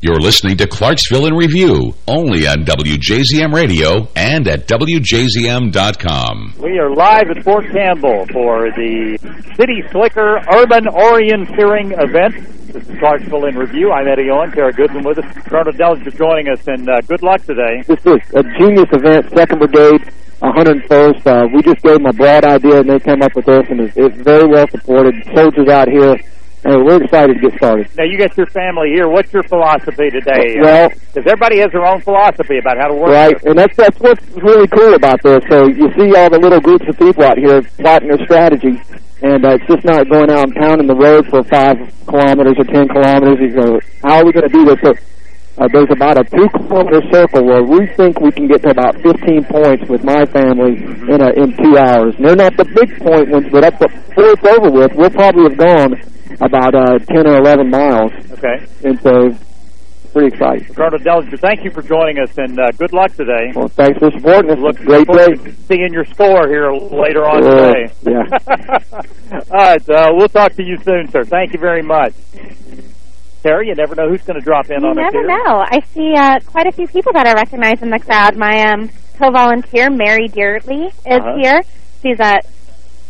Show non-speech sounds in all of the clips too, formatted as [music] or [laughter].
You're listening to Clarksville in Review, only on WJZM Radio and at WJZM.com. We are live at Fort Campbell for the City Slicker Urban Orienteering event. This is Clarksville in Review. I'm Eddie Owen, Tara Goodman with us. Colonel Dellinger joining us, and uh, good luck today. This is a genius event, 2nd Brigade, 101st. Uh, we just gave them a broad idea, and they came up with this, and it's, it's very well supported. Soldiers out here and we're excited to get started. Now, you got your family here. What's your philosophy today? Well, because everybody has their own philosophy about how to work. Right, and that's that's what's really cool about this. So you see all the little groups of people out here plotting their strategy, and uh, it's just not going out and pounding the road for five kilometers or ten kilometers. You go, how are we going to do this? So, uh, there's about a two-kilometer circle where we think we can get to about 15 points with my family in a, in two hours. And they're not the big point ones, but up before it's over with, we'll probably have gone about uh, 10 or 11 miles. Okay. And so pretty exciting. Colonel Dellinger, thank you for joining us, and uh, good luck today. Well, thanks for supporting us. Look, great day. Seeing your score here later on uh, today. Yeah. [laughs] All right, uh, we'll talk to you soon, sir. Thank you very much. Terry, you never know who's going to drop in you on us You never know. I see uh, quite a few people that I recognize in the crowd. My um, co-volunteer, Mary Deartley, is uh -huh. here. She's a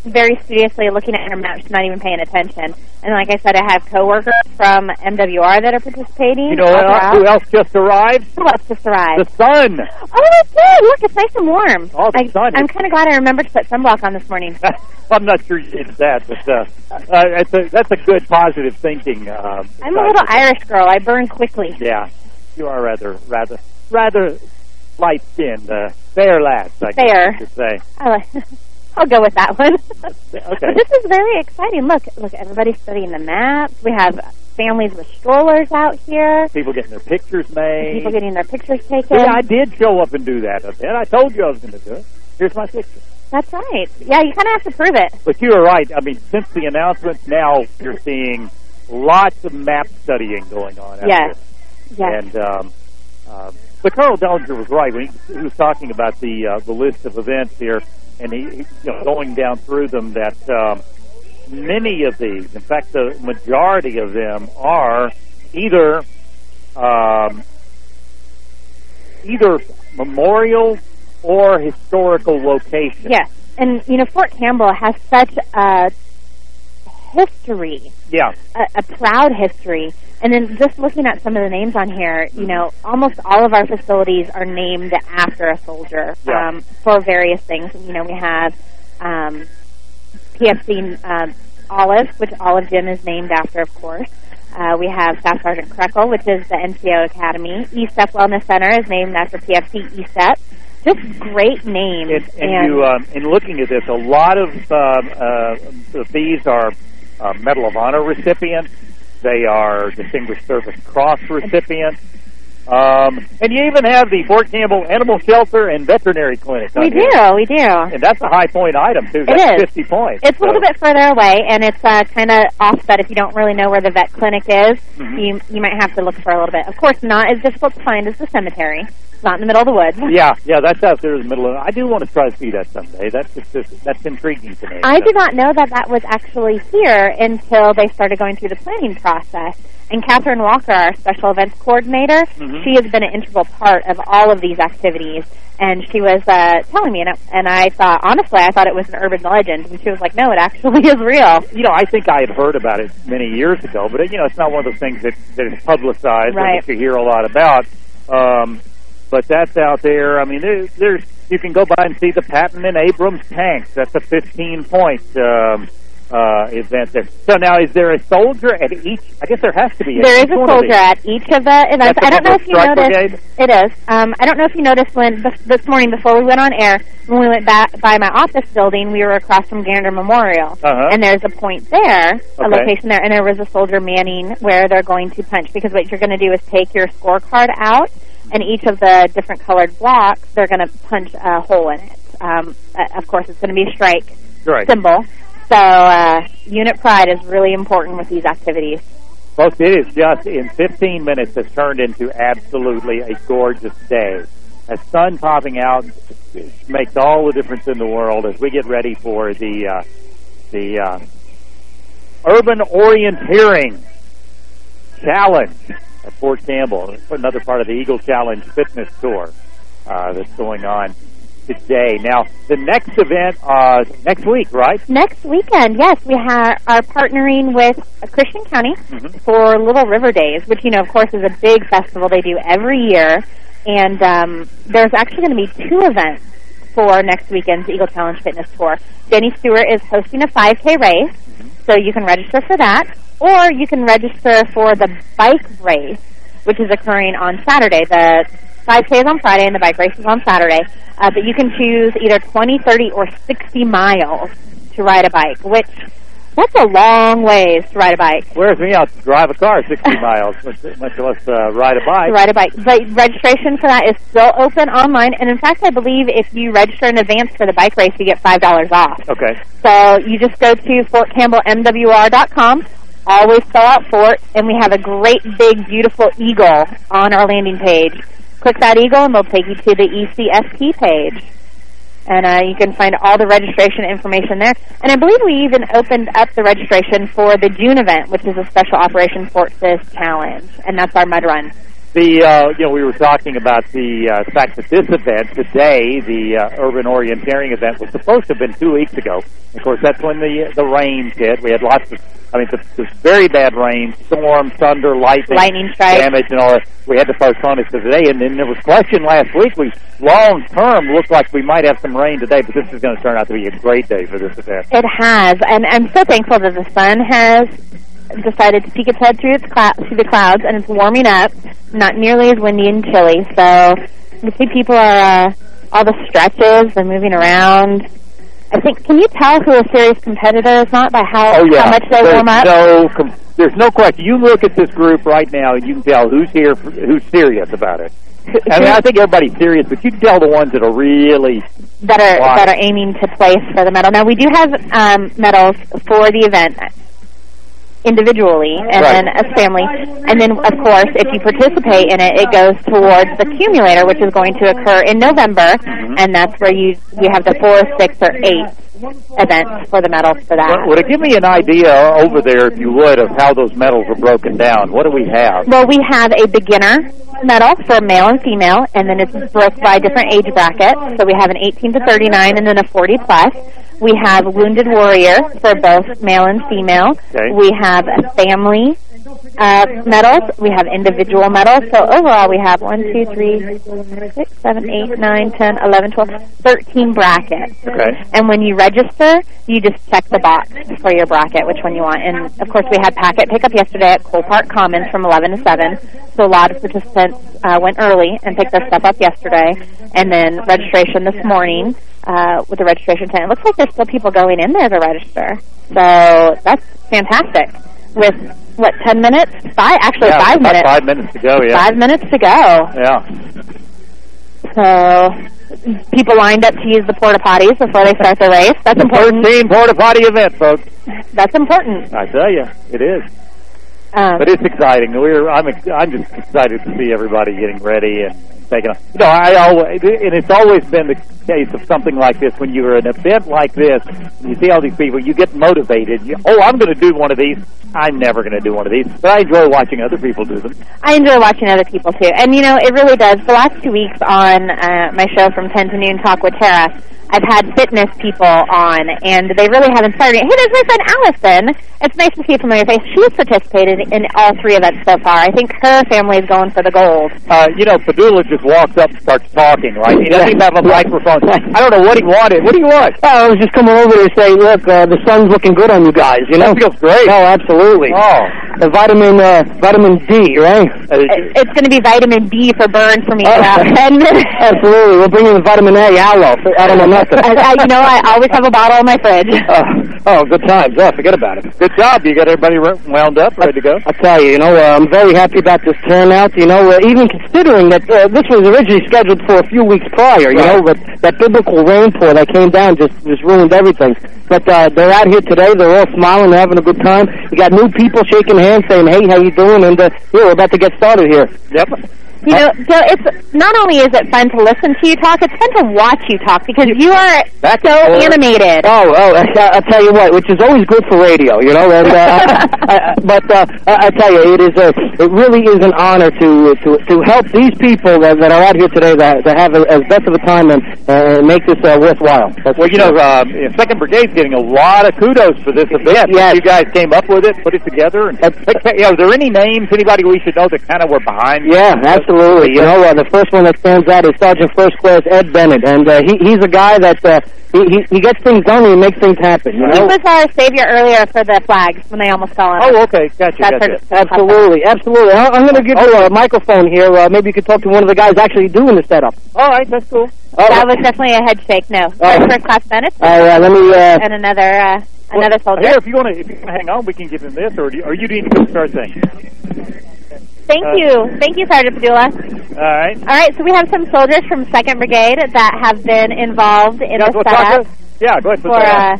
very studiously looking at her map. She's not even paying attention. And like I said, I have coworkers from MWR that are participating. You know uh, who else just arrived? Who else just arrived? The sun. Oh, it's good. Look, it's nice and warm. Oh, the I, sun. I'm kind of glad I remembered to put sunblock on this morning. [laughs] I'm not sure you did that, but uh, uh, that's, a, that's a good positive thinking. Uh, I'm a little Irish girl. I burn quickly. Yeah, you are rather, rather, rather light-skinned, uh, fair lass, I fair. guess you could say. I like [laughs] I'll go with that one. [laughs] okay. this is very exciting. Look, look, everybody's studying the maps. We have families with strollers out here. People getting their pictures made. People getting their pictures taken. Yeah, I did show up and do that event. I told you I was going to do it. Here's my picture. That's right. Yeah, you kind of have to prove it. But you are right. I mean, since the announcement, now you're seeing lots of map studying going on. Yes. Yes. And um, uh, but Colonel Dellinger was right when he, he was talking about the uh, the list of events here and he, you know, going down through them that um, many of these, in fact, the majority of them are either um, either memorial or historical locations. Yes, and you know Fort Campbell has such a history. Yeah, a, a proud history. And then just looking at some of the names on here, you know, almost all of our facilities are named after a soldier yeah. um, for various things. You know, we have um, PFC um, Olive, which Olive Gym is named after, of course. Uh, we have Staff Sergeant Krekel, which is the NCO Academy. ESEP Wellness Center is named after PFC ESEP. Just great names. And, and, and you, um, in looking at this, a lot of um, uh, these are uh, Medal of Honor recipients. They are Distinguished Service Cross recipients. Um, and you even have the Fort Campbell Animal Shelter and Veterinary Clinic. We do, here. we do. And that's a high point item, too. That's it is. 50 points. It's so. a little bit further away, and it's uh, kind of offset if you don't really know where the vet clinic is. Mm -hmm. You you might have to look for a little bit. Of course, not as difficult to find as the cemetery. Not in the middle of the woods. [laughs] Yeah, yeah, that's out there in the middle of. I do want to try to see that someday. That's just, just that's intriguing to me. I so. did not know that that was actually here until they started going through the planning process. And Catherine Walker, our special events coordinator, mm -hmm. she has been an integral part of all of these activities. And she was uh, telling me, and I, and I thought, honestly, I thought it was an urban legend. And she was like, no, it actually [laughs] is real. You know, I think I had heard about it many years ago, but, you know, it's not one of those things that, that is publicized right. or that you hear a lot about. Um, but that's out there. I mean, there, there's you can go by and see the Patton and Abrams tanks. That's a 15-point um, uh, event there. So now, is there a soldier at each? I guess there has to be. There is a soldier at each of the events. I don't know if you noticed. Brigade? It is. Um, I don't know if you noticed when this morning before we went on air, when we went back by my office building, we were across from Gander Memorial, uh -huh. and there's a point there, okay. a location there, and there was a soldier manning where they're going to punch because what you're going to do is take your scorecard out, and each of the different colored blocks, they're going to punch a hole in it. Um, of course, it's going to be a strike right. symbol. So uh, unit pride is really important with these activities. Folks, it is just in 15 minutes has turned into absolutely a gorgeous day. A sun popping out makes all the difference in the world as we get ready for the uh, the uh, urban orienteering challenge at Fort Campbell. Another part of the Eagle Challenge Fitness Tour uh, that's going on today. Now, the next event uh, next week, right? Next weekend, yes, we ha- are partnering with Christian County Mhm. for Little River Days, which you know, of course, is a big festival they do every year. And um, there's actually going to be two events for next weekend's Eagle Challenge Fitness Tour. Jenny Stewart is hosting a 5K race, so you can register for that, or you can register for the bike race, which is occurring on Saturday. The 5K is on Friday and the bike race is on Saturday. Uh, but you can choose either 20, 30, or 60 miles to ride a bike, which that's a long ways to ride a bike. Whereas me to drive a car [laughs] 60 miles, much, much less uh, ride a bite. to ride a bike. But registration for that is still open online, and in fact, I believe if you register in advance for the bike race, you get five dollars off. Okay. So you just go to FortCampbellMWR.com, always spell out Fort, and we have a great big beautiful eagle on our landing page. Click that eagle, and they'll take you to the ECFT page. And uh, you can find all the registration information there. And I believe we even opened up the registration for the June event, which is a special Operation Fort Sis Challenge, and that's our mud run. The uh, you know we were talking about the uh, fact that this event today, the uh, urban orienteering event, was supposed to have been two weeks ago. Of course, that's when the the rains hit. We had lots of, I mean, the, the very bad rain, storm, thunder, lightning, Lightning strike. damage, and all that. We had to postpone it to today. And then there was question last week. We long term looked like we might have some rain today, but this is going to turn out to be a great day for this event. It has, and I'm so thankful that the sun has decided to peek its head through its through the clouds, and it's warming up. Not nearly as windy and chilly, so you see people are uh, all the stretches. They're moving around. I think. Can you tell who a serious competitor is not by how Oh yeah, how much they there's warm up? No, there's no question. You look at this group right now, and you can tell who's here, who's serious about it. I mean, I think everybody's serious, but you can tell the ones that are really that are that are aiming to place for the medal. Now we do have um, medals for the event individually and Right. then as family. And then of course if you participate in it it goes towards the accumulator which is going to occur in November mm-hmm. and that's where you you have the four, six or eight events for the medals for that. Would it give me an idea over there, if you would, of how those medals are broken down? What do we have? Well, we have a beginner medal for male and female, and then it's broke by different age brackets. So we have an 18 to 39 and then a 40 plus. We have Wounded Warrior for both male and female. Okay. We have a family uh, medals. We have individual medals. So overall, we have 1, 2, 3, 6, 7, 8, 9, 10, 11, 12, 13 brackets. Okay. And when you register, you just check the box for your bracket, which one you want. And of course, we had packet pickup yesterday at Cole Park Commons from 11 to 7. So a lot of participants uh, went early and picked their stuff up yesterday. And then registration this morning uh, with the registration time. It looks like there's still people going in there to register. So that's fantastic. With what, 10 minutes? Five, actually yeah, five minutes. Five minutes to go. Yeah. Five minutes to go. Yeah. So people lined up to use the porta potties before they start the race. That's important. Thirteen porta potty event, folks. That's important. I tell you, it is. Um, But it's exciting. We're I'm ex- I'm just excited to see everybody getting ready and taking. A, you know, I always and it's always been the case of something like this. When you're at an event like this, and you see all these people, you get motivated. You, oh, I'm going to do one of these. I'm never going to do one of these, but I enjoy watching other people do them. I enjoy watching other people too, and you know it really does. The last two weeks on uh, my show from ten to noon, talk with Tara, I've had fitness people on, and they really have inspired me. Hey, there's my friend Allison. It's nice to see a familiar face. She's participated in all three events so far. I think her family is going for the gold. Uh, you know, Padula just walks up and starts talking. Right? He doesn't even have a microphone. I don't know what he wanted. What do you want? Oh, I was just coming over to say, look, uh, the sun's looking good on you guys. You know, That feels great. Oh, absolutely. Oh. The vitamin, uh, vitamin D, right? Uh, It's going to be vitamin B for burn for me [laughs] in Oh. about ten minutes. Absolutely. We're bringing the vitamin A aloe. I don't know nothing. I, I, you know, I always have a bottle in my fridge. Uh, [laughs] oh, good times. Yeah, forget about it. Good job. You got everybody wound up, ready to go? I tell you, you know, uh, I'm very happy about this turnout. You know, uh, even considering that uh, this was originally scheduled for a few weeks prior. You know, Right. but that biblical rainpour that came down just just ruined everything. But uh, they're out here today. They're all smiling, having a good time. You got new people shaking hands, saying, "Hey, how you doing?" And uh, yeah, we're about to get started here. Yep. You know, Joe, it's not only is it fun to listen to you talk, it's fun to watch you talk because you are Back so and forth. animated. Oh, oh! I, I tell you what, which is always good for radio, you know. And, uh, [laughs] I, but uh, I, I tell you, it is a, it really is an honor to to to help these people that, that are out here today that to have a, as best of a time and uh, make this uh, worthwhile. That's Well, for you know, sure. um, Second Brigade's getting a lot of kudos for this event. Yes. You guys came up with it, put it together. And, but, [laughs] you know, are there any names, anybody we should know that kind of were behind? Yeah, absolutely. You know, uh, the first one that stands out is Sergeant First Class Ed Bennett, and uh, he he's a guy that uh, he, he he gets things done and he makes things happen. You He know, was our savior earlier for the flags when they almost fell on. Oh, okay. Gotcha, That's gotcha. her- absolutely, absolutely. I, I'm going to give you a microphone here. Uh, maybe you could talk to one of the guys actually doing the setup. All right, that's cool. Oh, That was definitely a head shake. No, Oh. first class Bennett all right, let me. Uh, and another uh, another Well, soldier. Here, if you want to, if you want to hang on, we can give him this, or do you, are you doing the start thing? Thank uh, you, thank you, Sergeant Padula. All right. All right, so we have some soldiers from Second Brigade that have been involved in Yeah, the well, talk setup yeah, go ahead. For uh,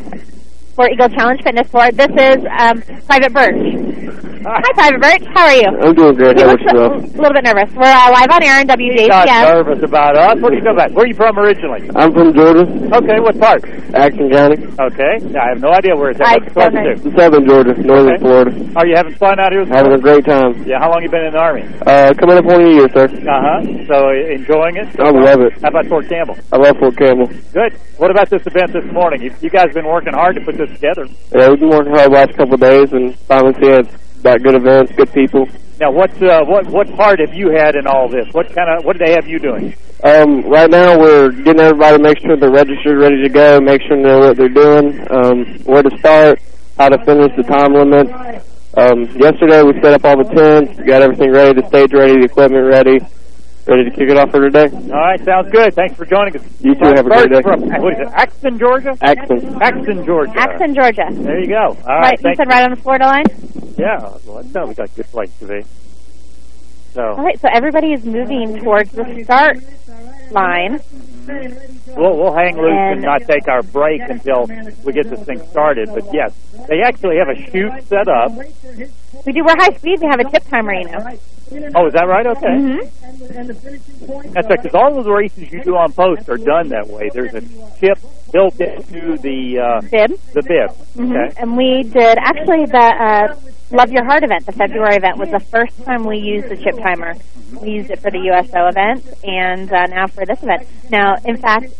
for Eagle Challenge Fitness Board. This is um, Private Birch. On. Hi, Private Birch. How are you? I'm doing good. You How look about a little bit nervous. We're uh, live on air in Not WJZM. nervous about us. What do you talking about? Where are you from originally? I'm from Georgia, Okay, what part? Action County, Okay, I have no idea where it's at. What's the don't to? Southern Georgia, Northern Okay. Florida. Are you having fun out here? Having a great time. Yeah, how long you been in the Army? Uh, coming up on a year, sir. Uh-huh. So, enjoying it? I love it. How about Fort Campbell? I love Fort Campbell. Good. What about this event this morning? You, you guys have been working hard to put this together. Yeah, we've been working hard the last couple of days, and finally see it's about good events, good people. Now, what uh, what what part have you had in all this? What kind of what did they have you doing? Um, right now, we're getting everybody to make sure they're registered, ready to go, make sure they know what they're doing, um, where to start, how to finish, the time limit. Um, yesterday, we set up all the tents, got everything ready, the stage ready, the equipment ready, ready to kick it off for today. All right, sounds good. Thanks for joining us. You too, have a great day. From, what is it? Axton, Georgia. Axon. Axton, Georgia. Axon, Georgia. There you go. All Right, right. you said right on the Florida line. Yeah. Well, that sounds like a good place today. So All right, so everybody is moving towards the start line. we'll we'll hang loose and, And- not take our break until we get this thing started. But yes, they actually have a chute set up. We do. We're high speed. We have a chip timer, you know. Oh, is that right? Okay. Mm-hmm. That's right. Because all of the races you do on post are done that way. There's a chip built into the uh, Bib. the bib. hmm Okay. And we did actually the uh, Love Your Heart event. The February event was the first time we used the chip timer. We used it for the USO event, and uh, now for this event. Now, in fact,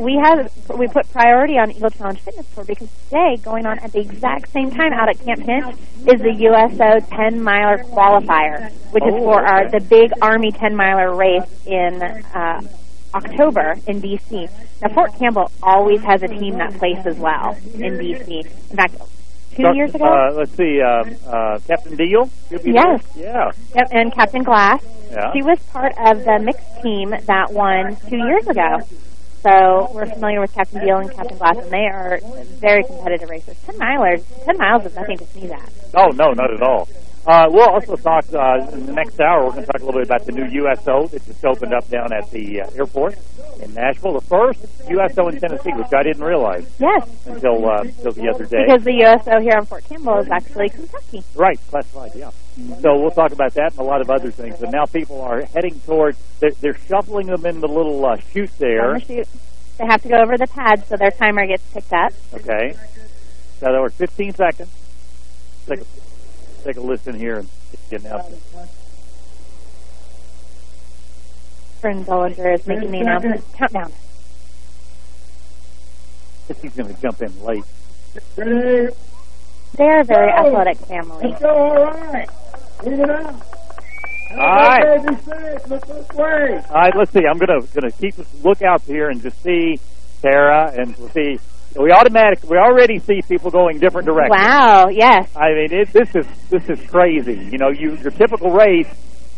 we have we put priority on Eagle Challenge Fitness Tour because today, going on at the exact same time out at Camp Hinch, is the USO 10 miler qualifier, which is Oh, for our the big Army 10 miler race in. Uh, October in DC. Now Fort Campbell always has a team that places well in DC. In fact, two So, years ago, Uh, let's see. Um, uh, Captain Deal. Yes. there? Yeah. yep, and Captain Glass. Yeah. She was part of the mixed team that won two years ago. So we're familiar with Captain Deal and Captain Glass, and they are very competitive racers. Ten milers, ten miles is nothing to sneeze at. Oh no, not at all. Uh, we'll also talk uh, in the next hour. We're going to talk a little bit about the new USO that just opened up down at the uh, airport in Nashville. The first USO in Tennessee, which I didn't realize Yes, until uh, until the other day. because the USO here on Fort Campbell is actually Kentucky. Right, classified, yeah. So we'll talk about that and a lot of other things. But now people are heading toward. They're, they're shuffling them in the little uh, chute there. The chute. They have to go over the pad so their timer gets picked up. Okay. So there were 15 seconds. A, take a listen here and get the announcement. Fern Bollinger is making the announcement. Countdown. Guess he's going to jump in late. They're a very athletic family. All right. All right. All right. let's see. I'm gonna gonna keep a lookout here and just see Tara and we'll see. We automatic. We already see people going different directions. Wow, yes. I mean, it, this is this is crazy. You know, you your typical race,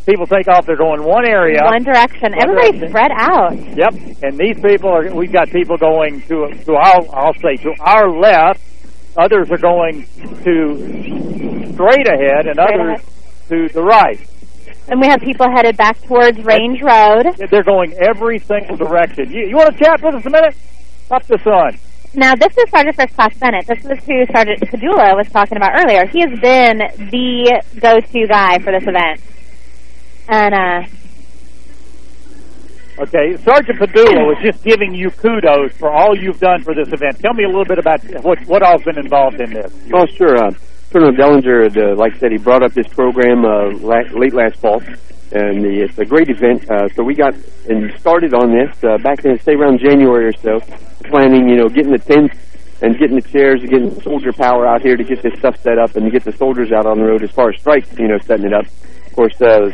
people take off. They're going one area. One direction. One Everybody's direction. spread out. Yep. And these people are. We've got people going to to our. I'll say to our left. Others are going to straight ahead, and Straight others to the right. And we have people headed back towards Range Road. They're going every single direction. You, you want to chat with us a minute? Up the sun. Now, this is Sergeant First Class Bennett. This is who Sergeant Padula was talking about earlier. He has been the go-to guy for this event. And uh, Okay, Sergeant Padula was just giving you kudos for all you've done for this event. Tell me a little bit about what what all's been involved in this. Oh, sure. Uh, Colonel Dellinger, had, uh, like I said, he brought up this program uh, la late last fall, and the, it's a great event. Uh, so we got and started on this uh, back then, say around January or so, planning, you know, getting the tents and getting the chairs and getting soldier power out here to get this stuff set up and to get the soldiers out on the road as far as strikes, you know, setting it up. Of course, uh,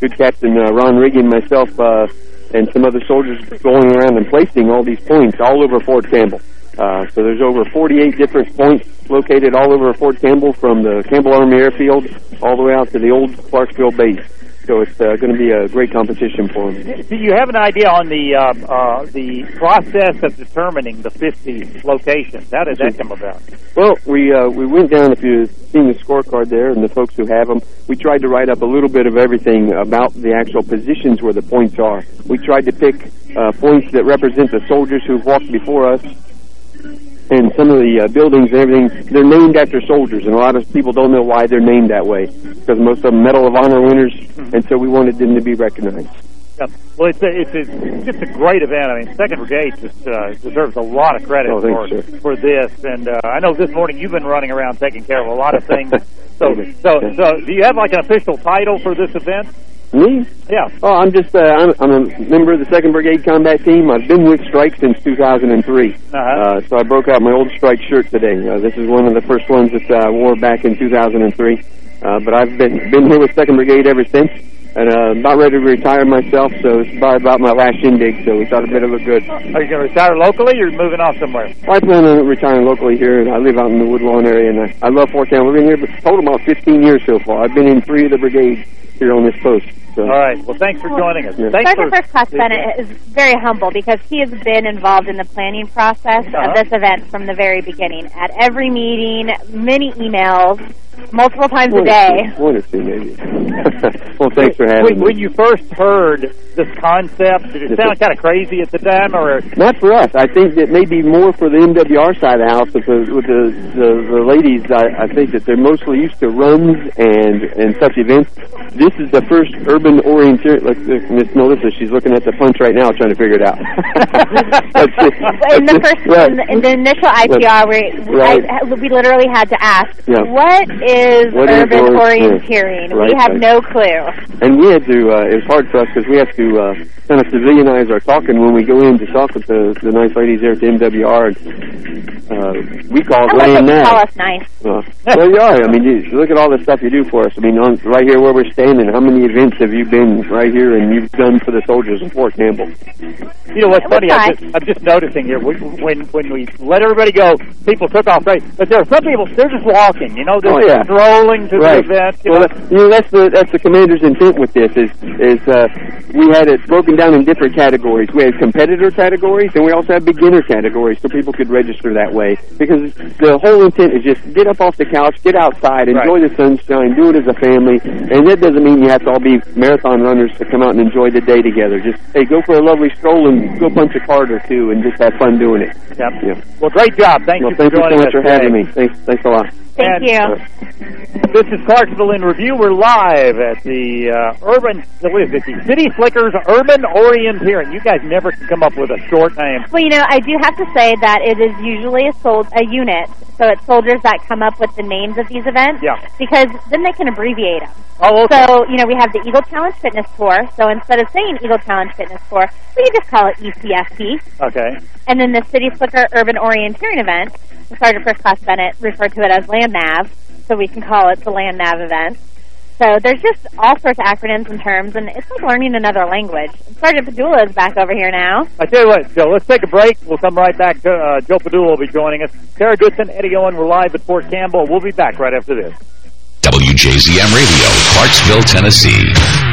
good Captain uh, Ron Riggin, myself, uh, and some other soldiers going around and placing all these points all over Fort Campbell. Uh, so there's over 48 different points located all over Fort Campbell from the Campbell Army Airfield all the way out to the old Clarksville base. So it's uh, going to be a great competition for them. Do you have an idea on the uh, uh, the process of determining the 50 locations? How did that come about? Well, we uh, we went down, if you've seen the scorecard there and the folks who have them, we tried to write up a little bit of everything about the actual positions where the points are. We tried to pick uh, points that represent the soldiers who've walked before us, and some of the uh, buildings and everything, they're named after soldiers, and a lot of people don't know why they're named that way, because most of them Medal of Honor winners, and so we wanted them to be recognized. Yeah. Well, it's, a, it's, a, it's just a great event. I mean, Second Brigade just uh, deserves a lot of credit oh, for for this. And uh, I know this morning you've been running around taking care of a lot of things. [laughs] so, so, so, do you have like an official title for this event? Me? Yeah. Oh, I'm just, uh, I'm, I'm a member of the 2nd Brigade Combat Team. I've been with Strike since 2003. Uh-huh. Uh, so I broke out my old Strike shirt today. Uh, this is one of the first ones that uh, I wore back in 2003. Uh, but I've been, been here with 2nd Brigade ever since. And uh, about ready to retire myself, so it's about, about my last shindig, so we thought it better look good. Are you going to retire locally or moving off somewhere? I plan on retiring locally here, and I live out in the Woodlawn area, and I, I love Fort Campbell. I've been here total about 15 years so far. I've been in three of the brigades here on this post. So. All right. Well, thanks for joining us. Yeah. Thanks Sergeant for, First Class Bennett is very humble because he has been involved in the planning process Uh-huh. of this event from the very beginning. At every meeting, many emails, multiple times a day. two- One or two, maybe. well, thanks for having when, me. when you first heard this concept, did it sound kind of crazy at the time, or Not for us. I think that maybe more for the MWR side of the house because with the the, the ladies, I, I think that they're mostly used to runs and and such events. This is the first urban oriented. Like Miss Melissa, she's looking at the punch right now, trying to figure it out. [laughs] That's it. in the first, Right. in, the, in the initial IPR, we, Right. I, we literally had to ask, Yeah. what is What is urban orient- orienteering? Right, we have right. no clue. And we had to, uh, it was hard for us because we have to uh, kind of civilianize our talking when we go in to talk with the, the nice ladies there at the MWR. And, uh, we call it I laying now. call us nice. Uh, well, you are. I mean, you, look at all the stuff you do for us. I mean, on, right here where we're standing, how many events have you been right here and you've done for the soldiers in Fort Campbell? You know what's funny? I'm just, I'm just noticing here we, when when we let everybody go, people took off right, but there are some people they're just walking. You know, they're Oh, yeah. strolling to right. the event. You well, know? that- you know, that's the that's the commander's intent with this is is uh, we had it broken down in different categories. We had competitor categories, and we also had beginner categories, so people could register that way. Because the whole intent is just get up off the couch, get outside, enjoy the sunshine, do it as a family, and that doesn't mean you have to all be marathon runners to come out and enjoy the day together. Just hey, go for a lovely stroll and go punch a card or two, and just have fun doing it. Yep. Yeah. Well, great job. Thank Well, you for thank you so much for having today. me. Thanks, thanks a lot. Thank And- you. This is Clarksville in Review. We're live at the uh, Urban, what is it, the City Slickers Urban Orienteering. You guys never can come up with a short name. Well, you know, I do have to say that it is usually a sold a unit, so it's soldiers that come up with the names of these events. Yeah. Because then they can abbreviate them. Oh, okay. So, you know, we have the Eagle Challenge Fitness Tour. So instead of saying Eagle Challenge Fitness Tour, we can just call it ECFT. okay. And then the City Slicker Urban Orienteering event, Sergeant First Class Bennett referred to it as Land Nav, so we can call it the Land Nav event. So there's just all sorts of acronyms and terms, and it's like learning another language. Sergeant Padula is back over here now. I tell you what, Joe, let's take a break. We'll come right back. To, uh, Joe Padula will be joining us. Tara Goodson, Eddie Owen, we're live at Fort Campbell. We'll be back right after this. WJZM Radio, Clarksville, Tennessee.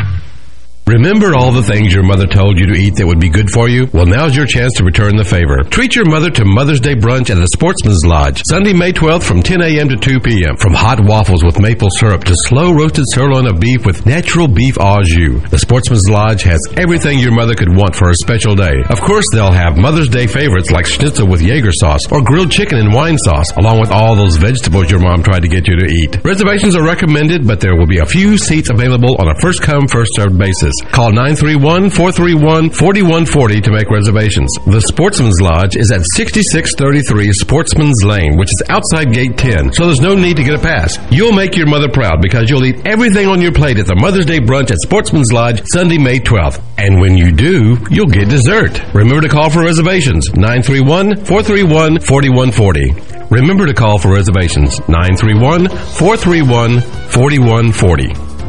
Remember all the things your mother told you to eat that would be good for you? Well, now's your chance to return the favor. Treat your mother to Mother's Day brunch at the Sportsman's Lodge, Sunday, May 12th from 10 a.m. to 2 p.m. From hot waffles with maple syrup to slow roasted sirloin of beef with natural beef au jus. The Sportsman's Lodge has everything your mother could want for a special day. Of course, they'll have Mother's Day favorites like schnitzel with Jaeger sauce or grilled chicken and wine sauce, along with all those vegetables your mom tried to get you to eat. Reservations are recommended, but there will be a few seats available on a first come, first served basis. Call 931-431-4140 to make reservations. The Sportsman's Lodge is at 6633 Sportsman's Lane, which is outside Gate 10, so there's no need to get a pass. You'll make your mother proud because you'll eat everything on your plate at the Mother's Day brunch at Sportsman's Lodge Sunday, May 12th. And when you do, you'll get dessert. Remember to call for reservations 931-431-4140. Remember to call for reservations 931-431-4140.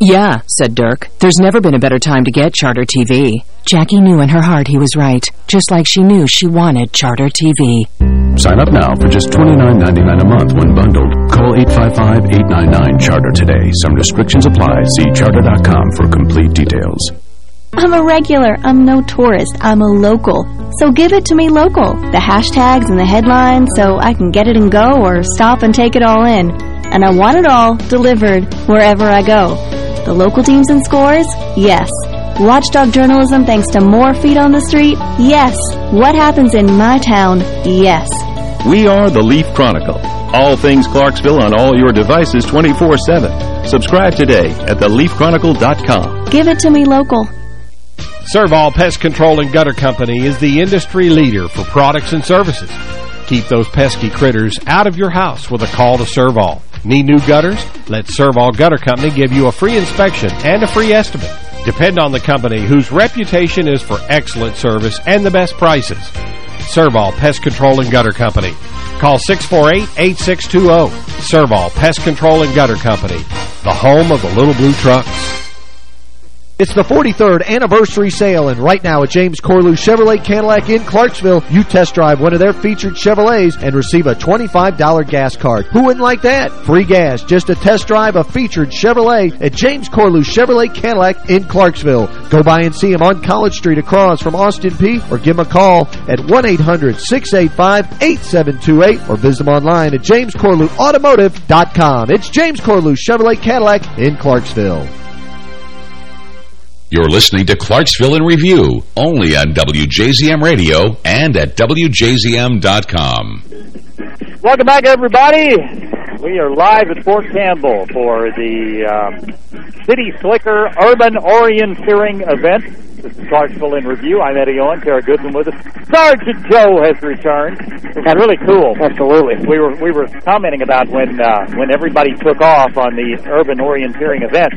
Yeah, said Dirk. There's never been a better time to get Charter TV. Jackie knew in her heart he was right, just like she knew she wanted Charter TV. Sign up now for just $29.99 a month when bundled. Call 855-899-CHARTER today. Some restrictions apply. See charter.com for complete details. I'm a regular. I'm no tourist. I'm a local. So give it to me local. The hashtags and the headlines so I can get it and go or stop and take it all in. And I want it all delivered wherever I go. The local teams and scores? Yes. Watchdog journalism thanks to more feet on the street? Yes. What happens in my town? Yes. We are the Leaf Chronicle. All things Clarksville on all your devices 24-7. Subscribe today at theleafchronicle.com. Give it to me local. Servall Pest Control and Gutter Company is the industry leader for products and services. Keep those pesky critters out of your house with a call to Servall. Need new gutters? Let Servall Gutter Company give you a free inspection and a free estimate. Depend on the company whose reputation is for excellent service and the best prices. Servall Pest Control and Gutter Company. Call 648-8620. Servall Pest Control and Gutter Company, the home of the little blue trucks. It's the 43rd anniversary sale, and right now at James Corlew Chevrolet Cadillac in Clarksville, you test drive one of their featured Chevrolets and receive a $25 gas card. Who wouldn't like that? Free gas, just a test drive a featured Chevrolet at James Corlew Chevrolet Cadillac in Clarksville. Go by and see him on College Street across from Austin Peay, or give him a call at 1-800-685-8728 or visit him online at jamescorlewautomotive.com. It's James Corlew Chevrolet Cadillac in Clarksville. You're listening to Clarksville in Review, only on WJZM Radio and at WJZM.com. Welcome back, everybody. We are live at Fort Campbell for the um, City Slicker Urban Orienteering event. This is Clarksville in Review. I'm Eddie Owen. Tara Goodman with us. Sergeant Joe has returned. It's really cool. Absolutely. We were we were commenting about when uh, when everybody took off on the Urban Orienteering event.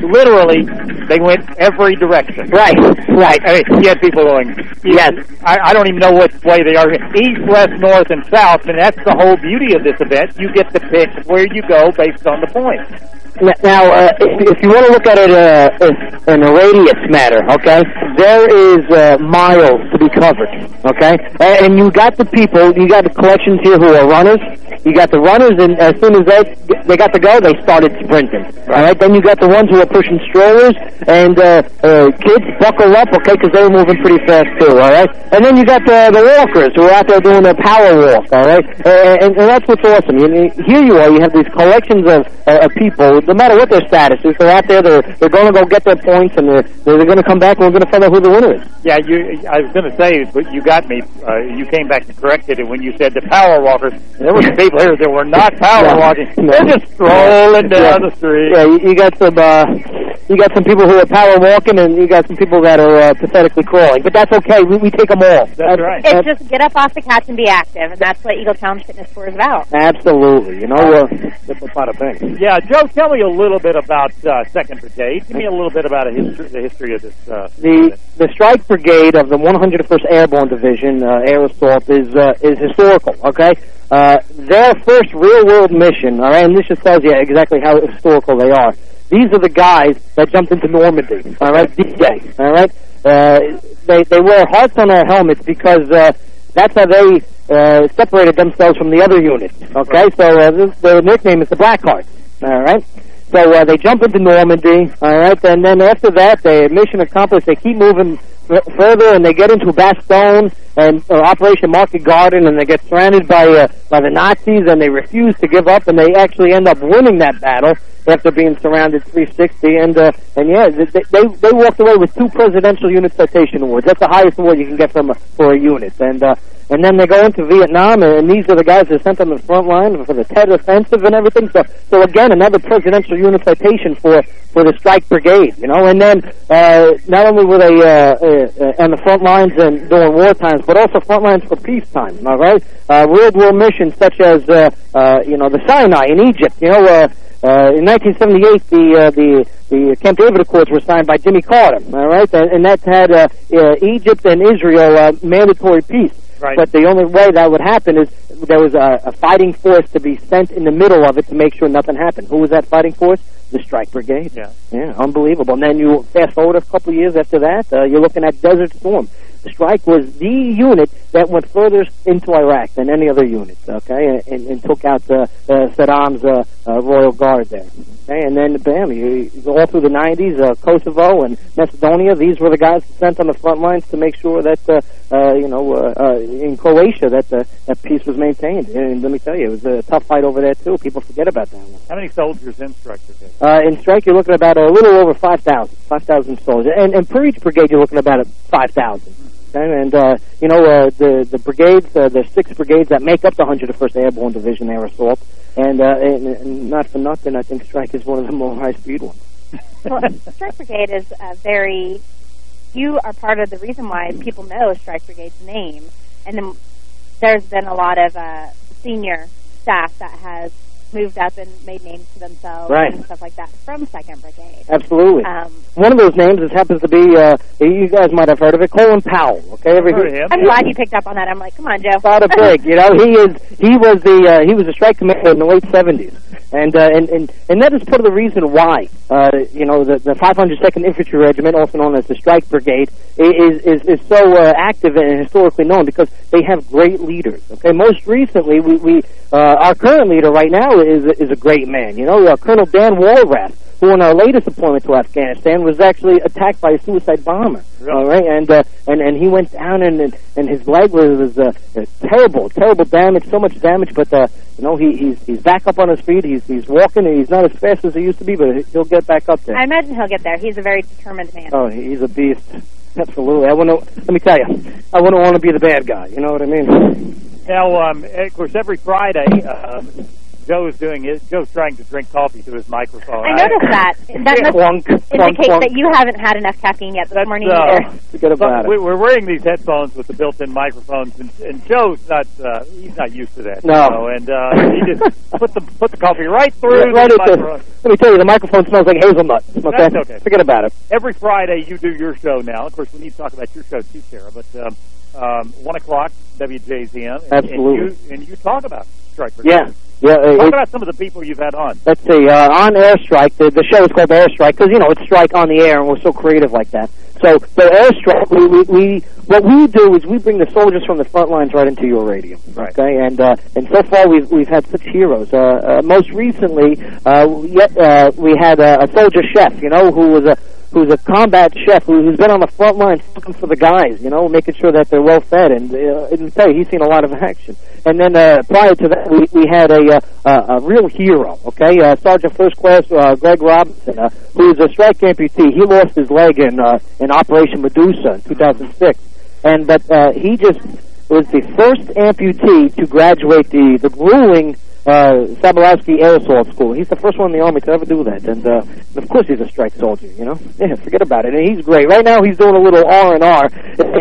Literally, they went every direction. Right, right. I mean, you had people going, yes. I, I don't even know what way they are. East, west, north, and south, and that's the whole beauty of this event. You get to pick where you go based on the points. Now, uh, if, you want to look at it uh, in a radius matter, okay, there is uh, miles to be covered, okay? And you got the people, you got the collections here who are runners. You got the runners, and as soon as they they got to go, they started sprinting. All right, then you got the ones who are pushing strollers, and uh, uh, kids buckle up, okay, because they were moving pretty fast too. All right, and then you got the the walkers who are out there doing their power walk. All right, and, and, and that's what's awesome. You, here you are, you have these collections of uh, of people no matter what their status is, they're out there, they're, they're going to go get their points, and they're, they're going to come back, and we're going to find out who the winner is. Yeah, you. I was going to say, but you got me. Uh, you came back and corrected it when you said the power walkers. There were people here that were not power walking. No. They're just strolling down Yeah. the street. Yeah, you, you got some, uh, you got some people who are power walking, and you got some people that are uh, pathetically crawling. But that's okay. We, we take them all. That's right. It's just get up off the couch and be active, and that's what Eagle Challenge Fitness Tour is about. Absolutely. You know, uh, that's a lot of things. Yeah, Joe, tell me a little bit about uh, Second Brigade. Give me a little bit about a history, the history of this. Uh, The the Strike Brigade of the 101st Airborne Division, uh, Air Assault, is uh, is historical. Okay, uh, their first real world mission. All right, and this just tells you exactly how historical they are. These are the guys that jumped into Normandy. All right, D-Day. All right, uh, they they wear hearts on their helmets because uh, that's how they uh, separated themselves from the other units. Okay, so uh, this, their nickname is the Black Hearts. All right. So uh, they jump into Normandy, all right, and then after that, they mission accomplished. They keep moving further, and they get into Bastogne and uh, Operation Market Garden, and they get surrounded by uh, by the Nazis, and they refuse to give up, and they actually end up winning that battle after being surrounded 360. And uh, and yeah, they, they they walked away with two Presidential Unit Citation Awards. That's the highest award you can get from for a unit. And uh, and then they go into Vietnam, and these are the guys that sent on the front line for the Tet Offensive and everything. So so again, another Presidential Unit Citation for for the Strike Brigade. You know, and then uh, not only were they uh, uh, on the front lines and during war times, but also front lines for peacetime. All right, uh, World War missions such as uh, uh, you know the Sinai in Egypt. You know. Uh, uh, in 1978, the uh, the the Camp David Accords were signed by Jimmy Carter. All right, and, and that had uh, uh, Egypt and Israel uh, mandatory peace. Right. But the only way that would happen is there was a, a fighting force to be sent in the middle of it to make sure nothing happened. Who was that fighting force? The Strike Brigade. Yeah. Yeah, unbelievable. And then you fast forward a couple of years after that, uh, you're looking at Desert Storm. The Strike was the unit that went further into Iraq than any other unit, okay, and, and took out uh, uh, Saddam's uh, uh, Royal Guard there. Okay, and then, bam, you, all through the 90s, uh, Kosovo and Macedonia, these were the guys sent on the front lines to make sure that, uh, uh, you know, uh, uh, in Croatia that uh, that peace was maintained. And let me tell you, it was a tough fight over there, too. People forget about that one. How many soldiers in Strike Brigade? Uh, in Strike, you're looking at about a little over 5,000, 5,000 soldiers. And, and per each brigade, you're looking at about 5,000. And, uh, you know, uh, the, the brigades, uh, there's six brigades that make up the 101st Airborne Division Air Assault. And, uh, and, and not for nothing, I think Strike is one of the more high-speed ones. [laughs] well, Strike Brigade is uh, very. You are part of the reason why people know Strike Brigade's name, and there's been a lot of uh, senior staff that has moved up and made names for themselves Right. and stuff like that from Second Brigade. Absolutely. Um, One of those names is happens to be, uh, you guys might have heard of it, Colin Powell. Okay, every, I'm glad you picked up on that. I'm like, come on, Joe. Not a big, [laughs] you know. He is. He was the. Uh, he was a strike commander in the late seventies, and uh, and and and that is part of the reason why. Uh, you know, the the 502nd Infantry Regiment, also known as the Strike Brigade, is is is so uh, active and historically known because they have great leaders. Okay, most recently, we we uh, our current leader right now is is a great man. You know, uh, Colonel Dan Walrath who on our latest deployment to Afghanistan was actually attacked by a suicide bomber. All right, and uh, and and he went down and and, and his leg was, was uh, uh, terrible, terrible damage, so much damage. But uh, you know he he's he's back up on his feet. He's he's walking. and He's not as fast as he used to be, but he'll get back up there. I imagine he'll get there. He's a very determined man. Oh, he's a beast. Absolutely. I wouldn't. Let me tell you, I wouldn't want to be the bad guy. You know what I mean? Now, um, of course, every Friday, um, Joe's doing it. Joe's trying to drink coffee through his microphone. I noticed that. [laughs] That must Clunk, clunk, indicate clunk. that you haven't had enough caffeine yet. Good morning, So, either. Forget about but we- it. We're wearing these headphones with the built-in microphones, and, and Joe's not. Uh, he's not used to that. No. you know, and uh, he just [laughs] put the put the coffee right through Right the at the- microphone. let me tell you, the microphone smells like hazelnut. Okay, That's okay. forget about it. Every Friday, you do your show now. Of course, we need to talk about your show too, Sarah. But um, um, one o'clock, WJZM. And, Absolutely. And you, and you talk about Strike Brigade. Yeah, yeah. uh, Talk it- about some of the people you've had on. Let's see, uh, on Airstrike, the, the show is called Airstrike because, you know, it's strike on the air and we're so creative like that. So, so Airstrike, we, we, we, what we do is we bring the soldiers from the front lines right into your radio. Right. Okay, and, uh, and so far we've, we've had such heroes. Uh, uh, most recently, uh, yet, uh, we had a, a soldier chef, you know, who was a, who's a combat chef who, who's been on the front lines looking for the guys, you know, making sure that they're well fed. And uh, I tell you, he's seen a lot of action. And then uh, prior to that, we, we had a, uh, a real hero, okay, uh, Sergeant First Class uh, Greg Robinson, uh, who is a strike amputee. He lost his leg in uh, in Operation Medusa in 2006, and but uh, he just was the first amputee to graduate the the grueling uh, Sabalauski Air Assault School. He's the first one in the Army to ever do that. And, uh, of course he's a strike soldier, you know? [laughs] Yeah, forget about it. And he's great. Right now he's doing a little R&R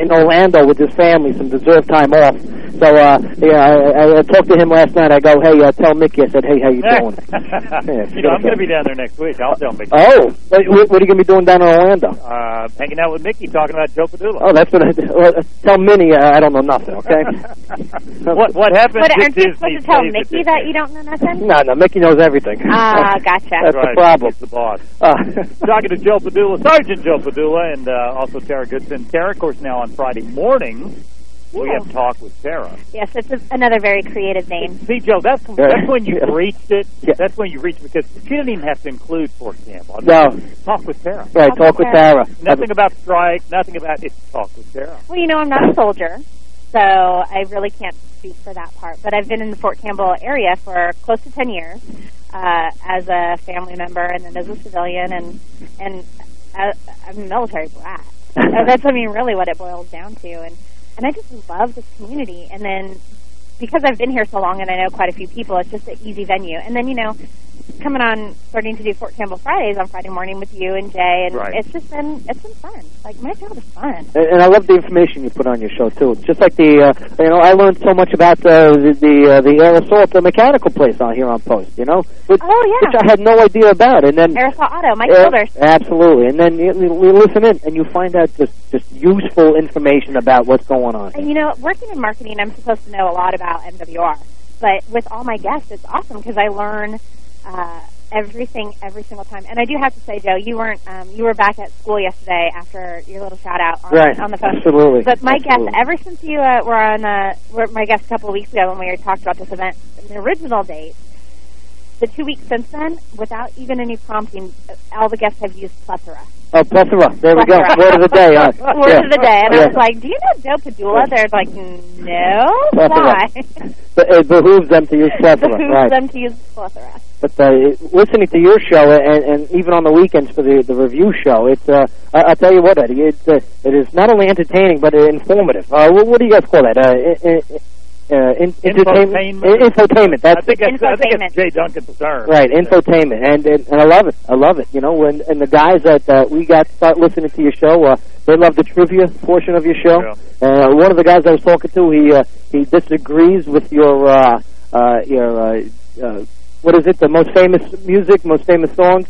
in Orlando with his family, some deserved time off. So, uh, yeah, I, I, I talked to him last night. I go, hey, uh, tell Mickey. I said, hey, how you doing? [laughs] you know, I'm going to be down there next week. I'll tell Mickey. Oh, what, what are you going to be doing down in Orlando? Uh, uh, hanging out with Mickey, talking about Joe Padula. Oh, that's what I well, tell Minnie. Uh, I don't know nothing. Okay. [laughs] what what happened? But at aren't you supposed to tell Mickey Disney. that you don't know nothing? no, no. Mickey knows everything. Ah, [laughs] gotcha. That's right. the problem. He's the boss. Uh, Talking to Joe Padula, Sergeant Joe Padula, and uh, also Tara Goodson. Tara, of course, now on Friday morning, we Yeah. have Talk with Tara. Yes, it's a, another very creative name. See, Joe, that's that's when you Yeah. reached it. Yeah. That's when you reached because she didn't even have to include Fort Campbell. I mean, No. just Talk with Tara. right. Talk Talk with with Tara. Nothing about strike. Nothing about it's Talk with Tara. Well, you know, I'm not a soldier, so I really can't speak for that part. But I've been in the Fort Campbell area for close to 10 years uh, as a family member and then as a civilian, and and uh, I'm a military brat. [laughs] That's, I mean, really what it boils down to. And, and I just love this community. And then because I've been here so long and I know quite a few people, it's just an easy venue. And then, you know, coming on, starting to do Fort Campbell Fridays on Friday morning with you and Jay, and Right. it's just been, it's been fun. Like, my job is fun. And, and I love the information you put on your show too. Just like the, uh, you know, I learned so much about uh, the the, uh, the assault, the mechanical place on here on post. You know, which, Oh, yeah. which I had no idea about. And then Aerosol Auto, Mike Childers. absolutely. And then you, you you listen in, and you find out just just useful information about what's going on. And you know, working in marketing, I'm supposed to know a lot about MWR. But with all my guests, it's awesome because I learn uh, everything every single time. And I do have to say, Joe, you weren't um, you were back at school yesterday after your little shout out on, Right. on the phone. Absolutely. But my Absolutely. guest, ever since you uh, were on uh, were my guest a couple of weeks ago when we talked about this event, the original date. The two weeks since then, without even any prompting, all the guests have used plethora. Oh, plethora. There we go. Plethora. Word of the day. Huh? [laughs] Word yeah. of the day. And Yeah. I was like, do you know Joe Padula? They're like, no. Plethora. Why? [laughs] But it behooves them to use plethora. [laughs] Behooves right. them to use plethora. But uh, listening to your show and, and even on the weekends for the the review show, it's uh, I, I'll tell you what, Eddie, it's uh, it is not only entertaining but informative. Uh, what, what do you guys call that? Uh, i- i- uh, in, entertainment, Infotainment. infotainment. That's I think that's, I think Infotainment. it's Jay Duncan's term. Right, infotainment, and, and and I love it. I love it. You know, when and the guys that uh, we got to start listening to your show, uh, they love the trivia portion of your show. Yeah. Uh, one of the guys I was talking to, he uh, he disagrees with your uh, uh, your uh, uh, what is it? The most famous music, most famous songs.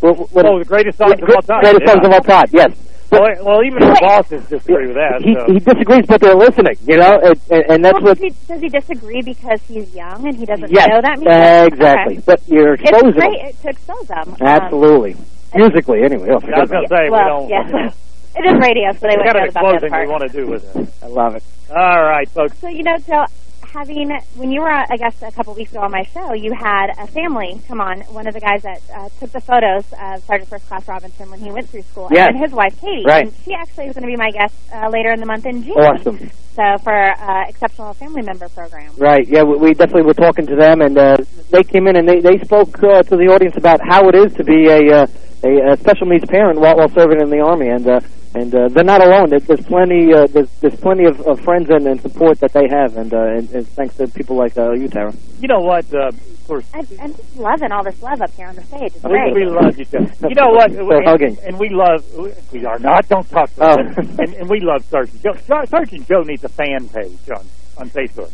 What, what Oh, the greatest songs Yeah, of all time. Greatest yeah. songs of all time. Yes. Well, well, even the bosses disagree with that. He, so. he disagrees, but they're listening. You know, and, and, and that's well, what. does, he, does he disagree because he's young and he doesn't Yes, know that music? uh, exactly. Okay. But you're It's exposing them. great to expose them. Um, Absolutely. Musically, anyway. Oh, I was going to say, well, we don't. yes. [laughs] it is radio, so they we wouldn't got know an about that closing part. we want to do with it. it. I love it. All right, folks. So, you know, Joe, having, when you were, I guess, a couple weeks ago on my show, you had a family come on, one of the guys that uh, took the photos of Sergeant First Class Robinson when he went through school, Yes. and his wife, Katie. Right. And she actually is going to be my guest uh, later in the month in June. Awesome. So, for uh, Exceptional Family Member Program. Right. Yeah, we, we definitely were talking to them, and uh, they came in and they they spoke uh, to the audience about how it is to be a uh, a, a special needs parent while, while serving in the army, and uh, and uh, they're not alone. There's, there's plenty uh, there's, there's plenty of, of friends and, and support that they have, and, uh, and, and thanks to people like uh, you, Tara. You know what? Uh, of course, I, I'm just loving all this love up here on the stage. It's we, great. we love you, too. You know what? [laughs] So and, hugging. and we love. We are not. Don't talk to Oh. us. And, and we love Sergeant Joe. Sergeant Joe needs a fan page on on Facebook.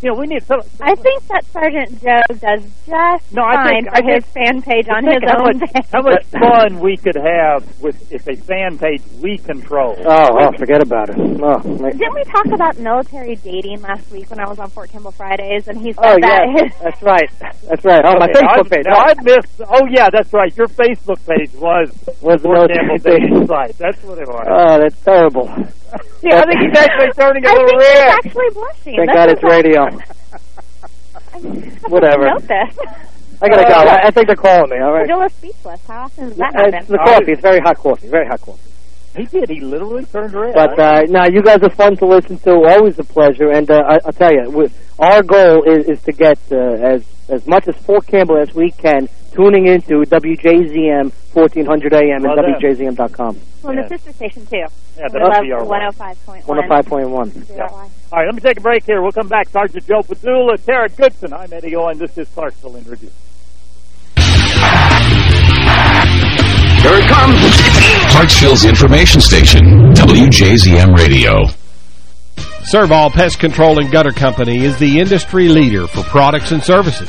You know, we need some. I think that Sergeant Joe does just No, I fine think- for I his think- fan page on his how own much, how much fun we could have with if a fan page we control. Oh, oh, forget about it. Oh, Didn't we talk about military dating last week when I was on Fort Campbell Fridays? And he said oh that yeah, that's right. That's right. On my Facebook I, page. Now I missed. Oh yeah, that's right. Your Facebook page was Was the Fort military Campbell dating. [laughs] dating site. That's what it was. Oh, that's terrible. [laughs] See, I think he's actually turning a I little think red. he's actually blushing. Thank That's God it's radio. [laughs] I'm Whatever. to Note this. I gotta go. I, I think they're calling me. All right. Padula's speechless. How often does that Uh, happen? It's the coffee. It's very hot coffee. Very hot coffee. He did. He literally turned red. But uh, no, you guys are fun to listen to. Always a pleasure. And uh, I, I'll tell you, we, our goal is, is to get uh, as as much as Fort Campbell as we can tuning into WJZM 1400 AM and WJZM.com. Well, Yeah. the sister station, too. Yeah, the 105.1. 105.1. Yeah. All right, let me take a break here. We'll come back. Sergeant Joe Padula, Tara Goodson. I'm Eddie Owen. This is Clarksville in Review. Here it comes. Clarksville's information station, WJZM Radio. Servall Pest Control and Gutter Company is the industry leader for products and services.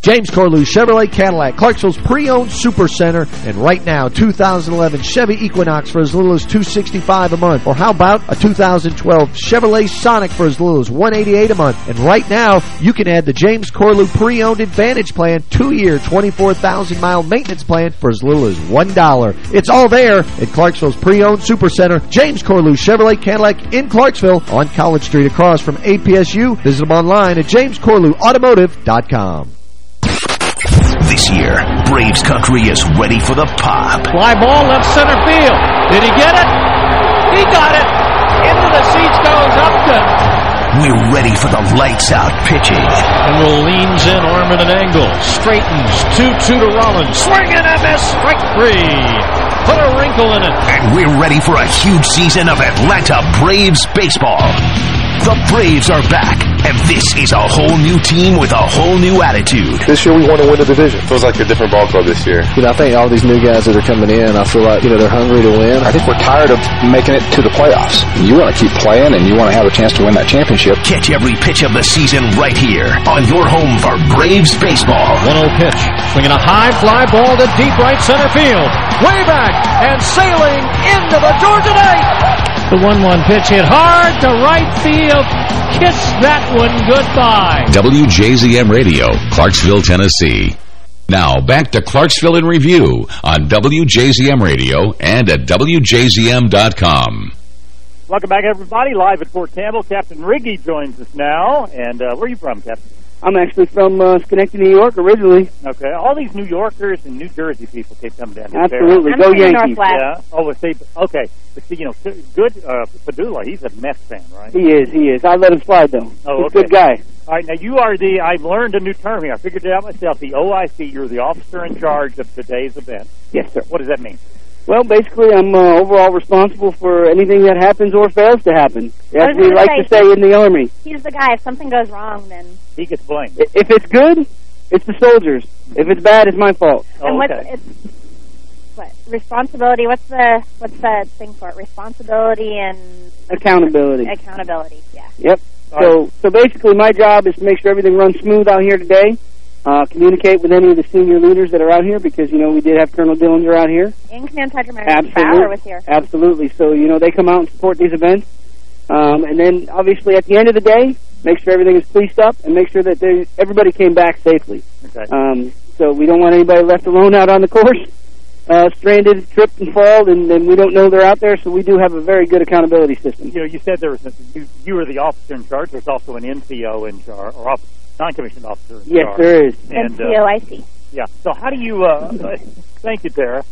James Corlew Chevrolet Cadillac, Clarksville's pre-owned super center, and right now 2011 Chevy Equinox for as little as 265 a month. Or how about a 2012 Chevrolet Sonic for as little as 188 a month. And right now you can add the James Corlew pre-owned Advantage plan, two-year 24,000-mile maintenance plan for as little as $1. It's all there at Clarksville's pre-owned super center, James Corlew Chevrolet Cadillac in Clarksville on College Street across from APSU. Visit them online at jamescorlewautomotive.com. This year, Braves country is ready for the pop. Fly ball left center field. Did he get it? He got it. Into the seats goes Upton. We're ready for the lights out pitching. And Will leans in, arm at an angle. Straightens. 2-2 to Rollins. Swing and a miss. Strike three. Put a wrinkle in it. And we're ready for a huge season of Atlanta Braves baseball. The Braves are back, and this is a whole new team with a whole new attitude. This year we want to win the division. Feels like a different ball club this year. You know, I think all these new guys that are coming in, I feel like, you know, they're hungry to win. I think we're tired of making it to the playoffs. You want to keep playing and you want to have a chance to win that championship. Catch every pitch of the season right here on your home for Braves baseball. 1-0 pitch. Swinging a high fly ball to deep right center field. Way back and sailing into the Georgia eight. The 1-1 pitch hit hard to right field. Kiss that one goodbye. WJZM Radio, Clarksville, Tennessee. Now, back to Clarksville in Review on WJZM Radio and at WJZM.com. Welcome back, everybody. Live at Fort Campbell. Captain Riggy joins us now. And uh, where are you from, Captain? I'm actually from uh, Schenectady, New York, originally. Okay. All these New Yorkers and New Jersey people keep coming down here. Absolutely. Go Yankees. Yeah. Oh, well, see, okay. But see, you know, good uh, Padula, he's a Mets fan, right? He is, he is. I let him slide, though. Oh, he's okay. good guy. All right, now you are the, I've learned a new term here. I figured it out myself. The OIC, you're the officer in charge of today's event. Yes, sir. What does that mean? Well, basically, I'm uh, overall responsible for anything that happens or fails to happen, as we like say, to say in the Army. He's the guy. If something goes wrong, then... He gets blamed. If it's good, it's the soldiers. If it's bad, it's my fault. and what's, it's, what, responsibility, what's the, what's the thing for it? Responsibility and... Accountability. Accountability, yeah. Yep. So, so basically, my job is to make sure everything runs smooth out here today. Uh, communicate with any of the senior leaders that are out here because, you know, we did have Colonel Dillinger out here. And Command Sergeant Meredith Bauer was here. Absolutely. So, you know, they come out and support these events. Um, and then, obviously, at the end of the day, make sure everything is policed up and make sure that they, everybody came back safely. Okay. Um, so we don't want anybody left alone out on the course, uh, stranded, tripped and fall, and, and we don't know they're out there, so we do have a very good accountability system. You know, you said there was a, you, you were the officer in charge. There's also an NCO in charge, or officer, non-commissioned officer in Yes, charge. there is. And, uh, NCOIC. yeah. So how do you, uh, thank you, Tara.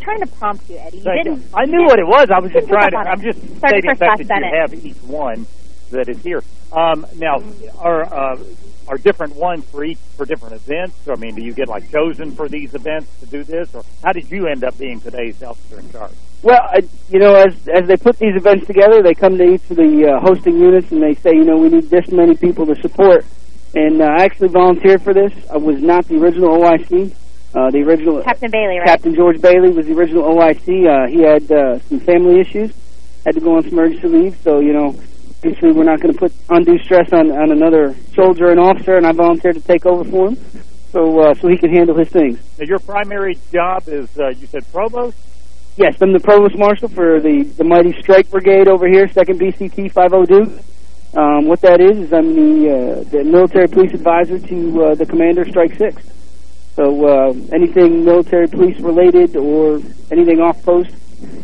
trying to prompt you, Eddie. You Thank didn't, I knew didn't- what it was. I was just trying to, pick up on I'm just Third stating the fact class that you have each one that is here. Um, now, are, uh, are different ones for each, for different events? I mean, do you get like chosen for these events to do this? Or how did you end up being today's officer in charge? Well, I, you know, as as they put these events together, they come to each of the uh, hosting units and they say, you know, we need this many people to support. And uh, I actually volunteered for this. I was not the original OIC. Uh, the original Captain Bailey, right? Captain George Bailey was the original OIC. Uh, he had uh, some family issues, had to go on some emergency leave. So, you know, obviously we're not going to put undue stress on, on another soldier and officer, and I volunteered to take over for him so uh, so he can handle his things. Now, your primary job is, uh, you said provost? Yes, I'm the provost marshal for the, the mighty strike brigade over here, 2nd BCT 50 Duke. Um, what that is is I'm the uh, the military police advisor to uh, the commander, Strike Six. So uh, anything military police related or anything off post,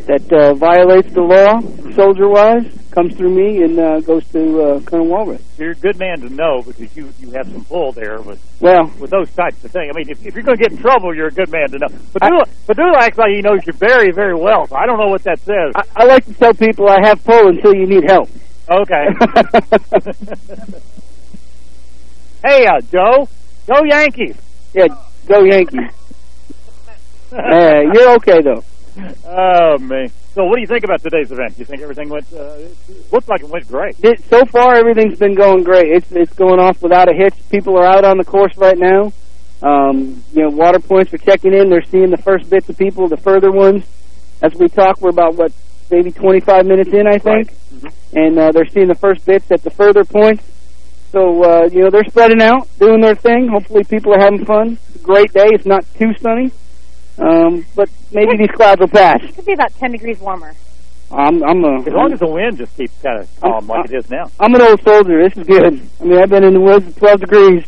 that uh, violates the law, soldier-wise, comes through me and uh, goes to uh, Colonel Walrath. You're a good man to know because you you have some pull there with Well, with those types of things. I mean, if, if you're going to get in trouble, you're a good man to know. But Padula, Padula acts like he knows you very, very well. So I don't know what that says. I, I like to tell people I have pull until you need help. Okay. [laughs] hey, uh, Joe. Go Yankees. Yeah, go Yankees. [laughs] uh, you're okay, though. Oh, man. So what do you think about today's event? You think everything went, uh, it looked like it went great. It, so far, everything's been going great. It's it's going off without a hitch. People are out on the course right now. Um, you know, water points are checking in. They're seeing the first bits of people, the further ones. As we talk, we're about, what, maybe 25 minutes in, I think. And uh, they're seeing the first bits at the further points. So, uh, you know, they're spreading out, doing their thing. Hopefully people are having fun. It's a great day. It's not too sunny. Um, but maybe these clouds will pass. It could be about 10 degrees warmer. I'm, I'm a, As long as the wind just keeps kind of calm like it is now. I'm an old soldier. This is good. I mean, I've been in the woods at 12 degrees.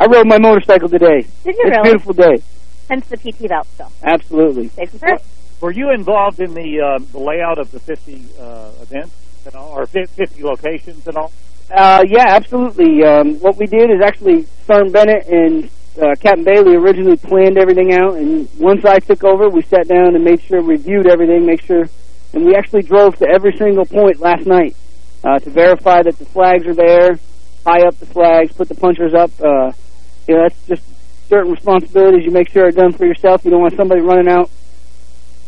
I rode my motorcycle today. Did you it's a beautiful day. Hence the PT belt still. Absolutely. Safe and first. Were you involved in the, uh, the layout of the 50 uh, events and all, or 50 locations and all? Uh, yeah, absolutely. Um, what we did is actually Sergeant Bennett and uh, Captain Bailey originally planned everything out, and once I took over, we sat down and made sure, reviewed everything, make sure, and we actually drove to every single point last night uh, to verify that the flags are there, high up the flags, put the punchers up. Uh, you know, that's just certain responsibilities you make sure are done for yourself. You don't want somebody running out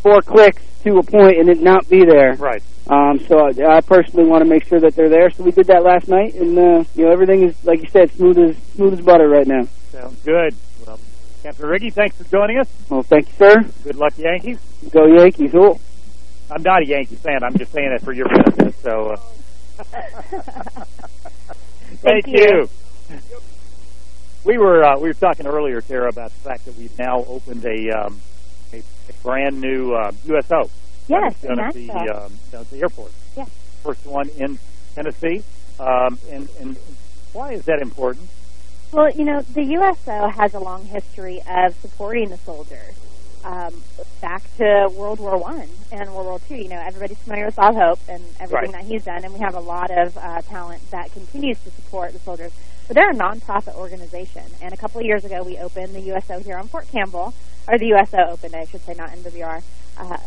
four clicks to a point and it not be there. Right. Um, so I, I personally want to make sure that they're there. So we did that last night, and uh, you know everything is like you said, smooth as smooth as butter right now. Sounds good. Well, Captain Riggy, thanks for joining us. Well, thank you, sir. Good luck, Yankees. Go Yankees! Oh, I'm not a Yankees fan. I'm just saying that for your benefit. So, uh, [laughs] thank you. We were uh, we were talking earlier, Tara, about the fact that we've now opened a um, a, a brand new uh, USO. Yes, down at the um, down at the airport. Yes. First one in Tennessee. Um, and and why is that important? Well, you know, the USO has a long history of supporting the soldiers. Um, back to World War One and World War Two, you know, everybody's familiar with Bob Hope and everything Right. that he's done, and we have a lot of uh, talent that continues to support the soldiers. But they're a nonprofit organization, and a couple of years ago, we opened the USO here on Fort Campbell, or the USO opened, I should say, not MWR. Uh,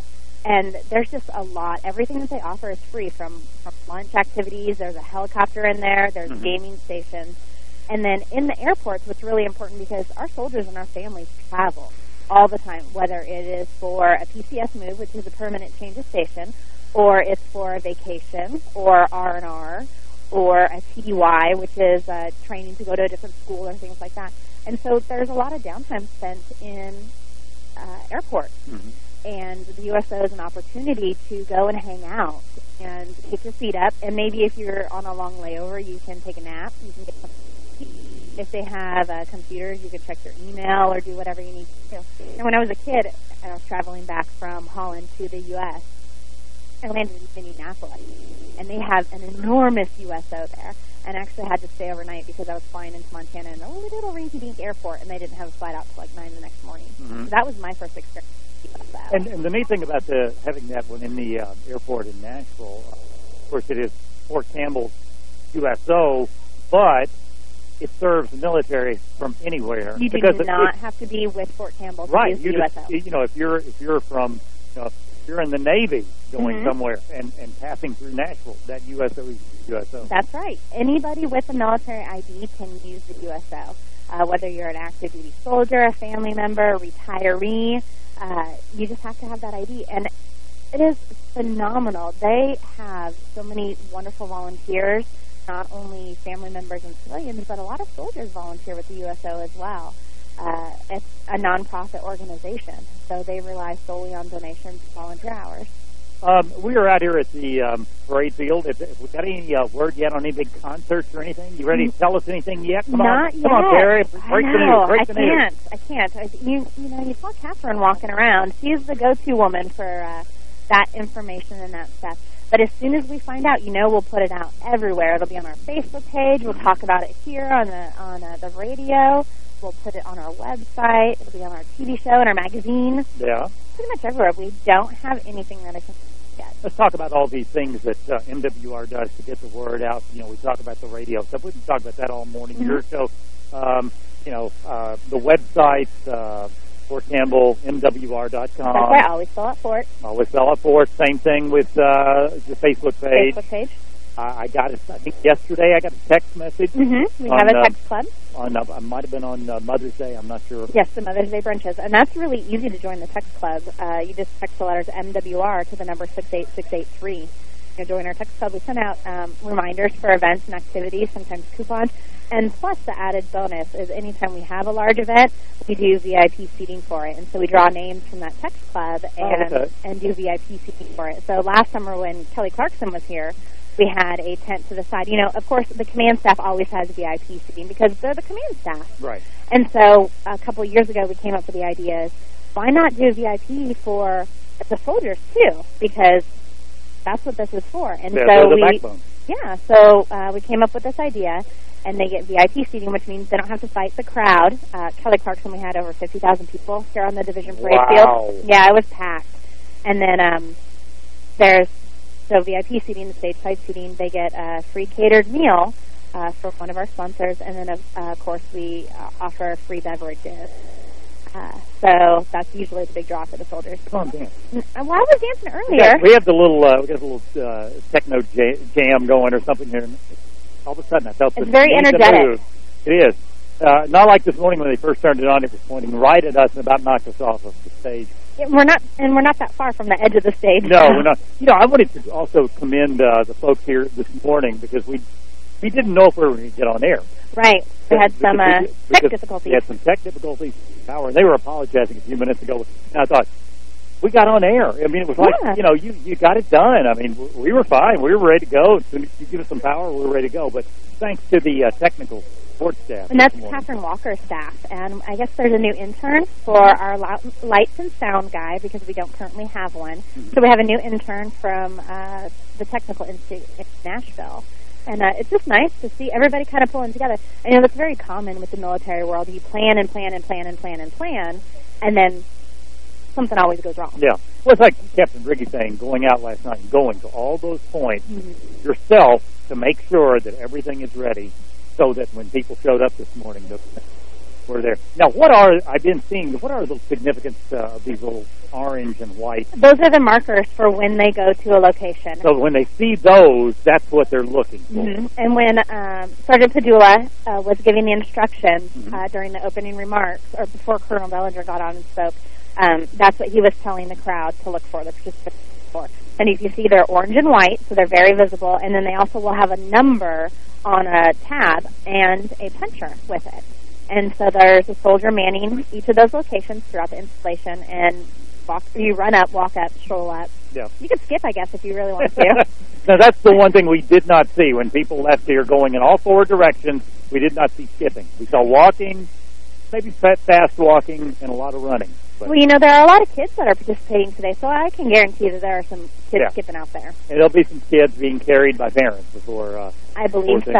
and there's just a lot. Everything that they offer is free, from from lunch activities. There's a helicopter in there. There's Mhm. gaming stations. And then in the airports, what's really important because our soldiers and our families travel all the time, whether it is for a PCS move, which is a permanent change of station, or it's for a vacation, or R&R, or a TDY, which is uh, training to go to a different school or things like that. And so there's a lot of downtime spent in uh, airports. And the USO is an opportunity to go and hang out and get your feet up. And maybe if you're on a long layover, you can take a nap. You can get some if they have uh, computers, you can check your email or do whatever you need to do. And when I was a kid I was traveling back from Holland to the U.S., I landed in Indianapolis, and they have an enormous USO there. And I actually had to stay overnight because I was flying into Montana in a little rinky-dink airport, and they didn't have a flight out till like nine the next morning. Mhm. So that was my first experience. USO. And, and the neat thing about the having that one in the uh, airport in Nashville, uh, of course, it is Fort Campbell's USO, but it serves the military from anywhere. You do because it- not it- have to be with Fort Campbell to right. use You the just, you know, if you're if you're from, you know, if you're in the Navy going Mhm. somewhere and and passing through Nashville, that USO is USO. That's right. Anybody with a military ID can use the USO. Uh, whether you're an active duty soldier, a family member, a retiree, uh, you just have to have that ID. And it is phenomenal. They have so many wonderful volunteers, not only family members and civilians, but a lot of soldiers volunteer with the USO as well. Uh, it's a nonprofit organization, so they rely solely on donations and volunteer hours. Um, we are out here at the um, parade field. If, if we got any uh, word yet on any big concerts or anything? You ready to tell us anything yet? Come Not on, yet. come on, Barry. Break I the news. Break I the can't. news. I can't. I, you you know you saw Catherine walking around. She's the go-to woman for uh, that information and that stuff. But as soon as we find out, you know, we'll put it out everywhere. It'll be on our Facebook page. We'll talk about it here on the on uh, the radio. We'll put it on our website. It'll be on our TV show and our magazine. Yeah. pretty much everywhere. We don't have anything that I can yet. Let's talk about all these things that uh, MWR does to get the word out. You know, we talk about the radio stuff. We can talk about that all morning Mm-hmm. here. So, um, you know, uh, the website, uh, Fort Campbell, MWR.com. That's right. Always spell out Fort. Always spell it for us. Same thing with uh, the Facebook page. Facebook page. Uh, I got it. I think yesterday I got a text message. Mm-hmm. We on, have a uh, text club. On uh, I might have been on uh, Mother's Day. I'm not sure. Yes, the Mother's Day brunches. And that's really easy to join the text club. Uh, you just text the letters MWR to the number 68683. You know, join our text club. We send out um, reminders for events and activities, sometimes coupons. And plus, the added bonus is anytime we have a large event, we do VIP seating for it. And so we draw names from that text club and, okay. and do VIP seating for it. So last summer when Kelly Clarkson was here, we had a tent to the side. You know, of course, the command staff always has VIP seating because they're the command staff. Right. And so a couple of years ago, we came up with the idea why not do VIP for the soldiers too? Because that's what this is for. And Yeah, so we, backbone. yeah, so uh, we came up with this idea, and they get VIP seating, which means they don't have to fight the crowd. Uh, Kelly Clarkson, we had over 50,000 people here on the division parade Wow. field. Yeah, it was packed. And then um, there's so VIP seating, the stage side seating, they get a free catered meal uh, from one of our sponsors, and then of, uh, of course we uh, offer free beverages. Uh, so that's usually the big draw for the soldiers. Come on, dance. Uh, Well, I was dancing earlier. have, we have the little uh, we got a little uh, techno jam going or something here. And all of a sudden, I felt It's very energetic. It is. Uh, not like this morning when they first turned it on. It was pointing right at us and about knocked us off of the stage. We're not, and we're not that far from the edge of the stage. No, we're [laughs] not. You know, I wanted to also commend uh, the folks here this morning because we we didn't know if we were going to get on air. Right. We had some uh, tech We had some tech difficulties. Power, and they were apologizing a few minutes ago. And I thought, we got on air. I mean, it was like, Yeah. you know, you you got it done. I mean, we were fine. We were ready to go. As soon as you give us some power, we were ready to go. But thanks to the uh, technical support staff. And that's. Catherine Walker's staff. And I guess there's a new intern for our lights and sound guy because we don't currently have one. Mm-hmm. So we have a new intern from uh, the Technical Institute in Nashville. And uh, it's just nice to see everybody kind of pulling together. I know that's very common with the military world. You plan and plan and plan and plan and plan, and then something always goes wrong. Yeah. Well, it's like Captain Ricky saying, going out last night and going to all those points Mhm. yourself to make sure that everything is ready so that when people showed up this morning, that we're there. Now, what are, I've been seeing, what are the significance uh, of these little orange and white? Those are the markers for when they go to a location. So when they see those, that's what they're looking for. hmm And when um, Sergeant Padula uh, was giving the instructions Mm-hmm. uh, during the opening remarks, or before Colonel Bellinger got on and spoke, um, that's what he was telling the crowd to look for, the participants for. And if you can see they're orange and white, so they're very visible, and then they also will have a number on a tab and a puncher with it. And so there's a soldier manning each of those locations throughout the installation, and walk, you run up, walk up, stroll up. Yeah. You could skip, I guess, if you really want to. [laughs] now, that's the one thing we did not see when people left here going in all four directions. We did not see skipping. We saw walking, maybe fast walking, and a lot of running. Well, you know, there are a lot of kids that are participating today, so I can guarantee that there are some kids Yeah. skipping out there. and there'll be some kids being carried by parents before uh, I believe so.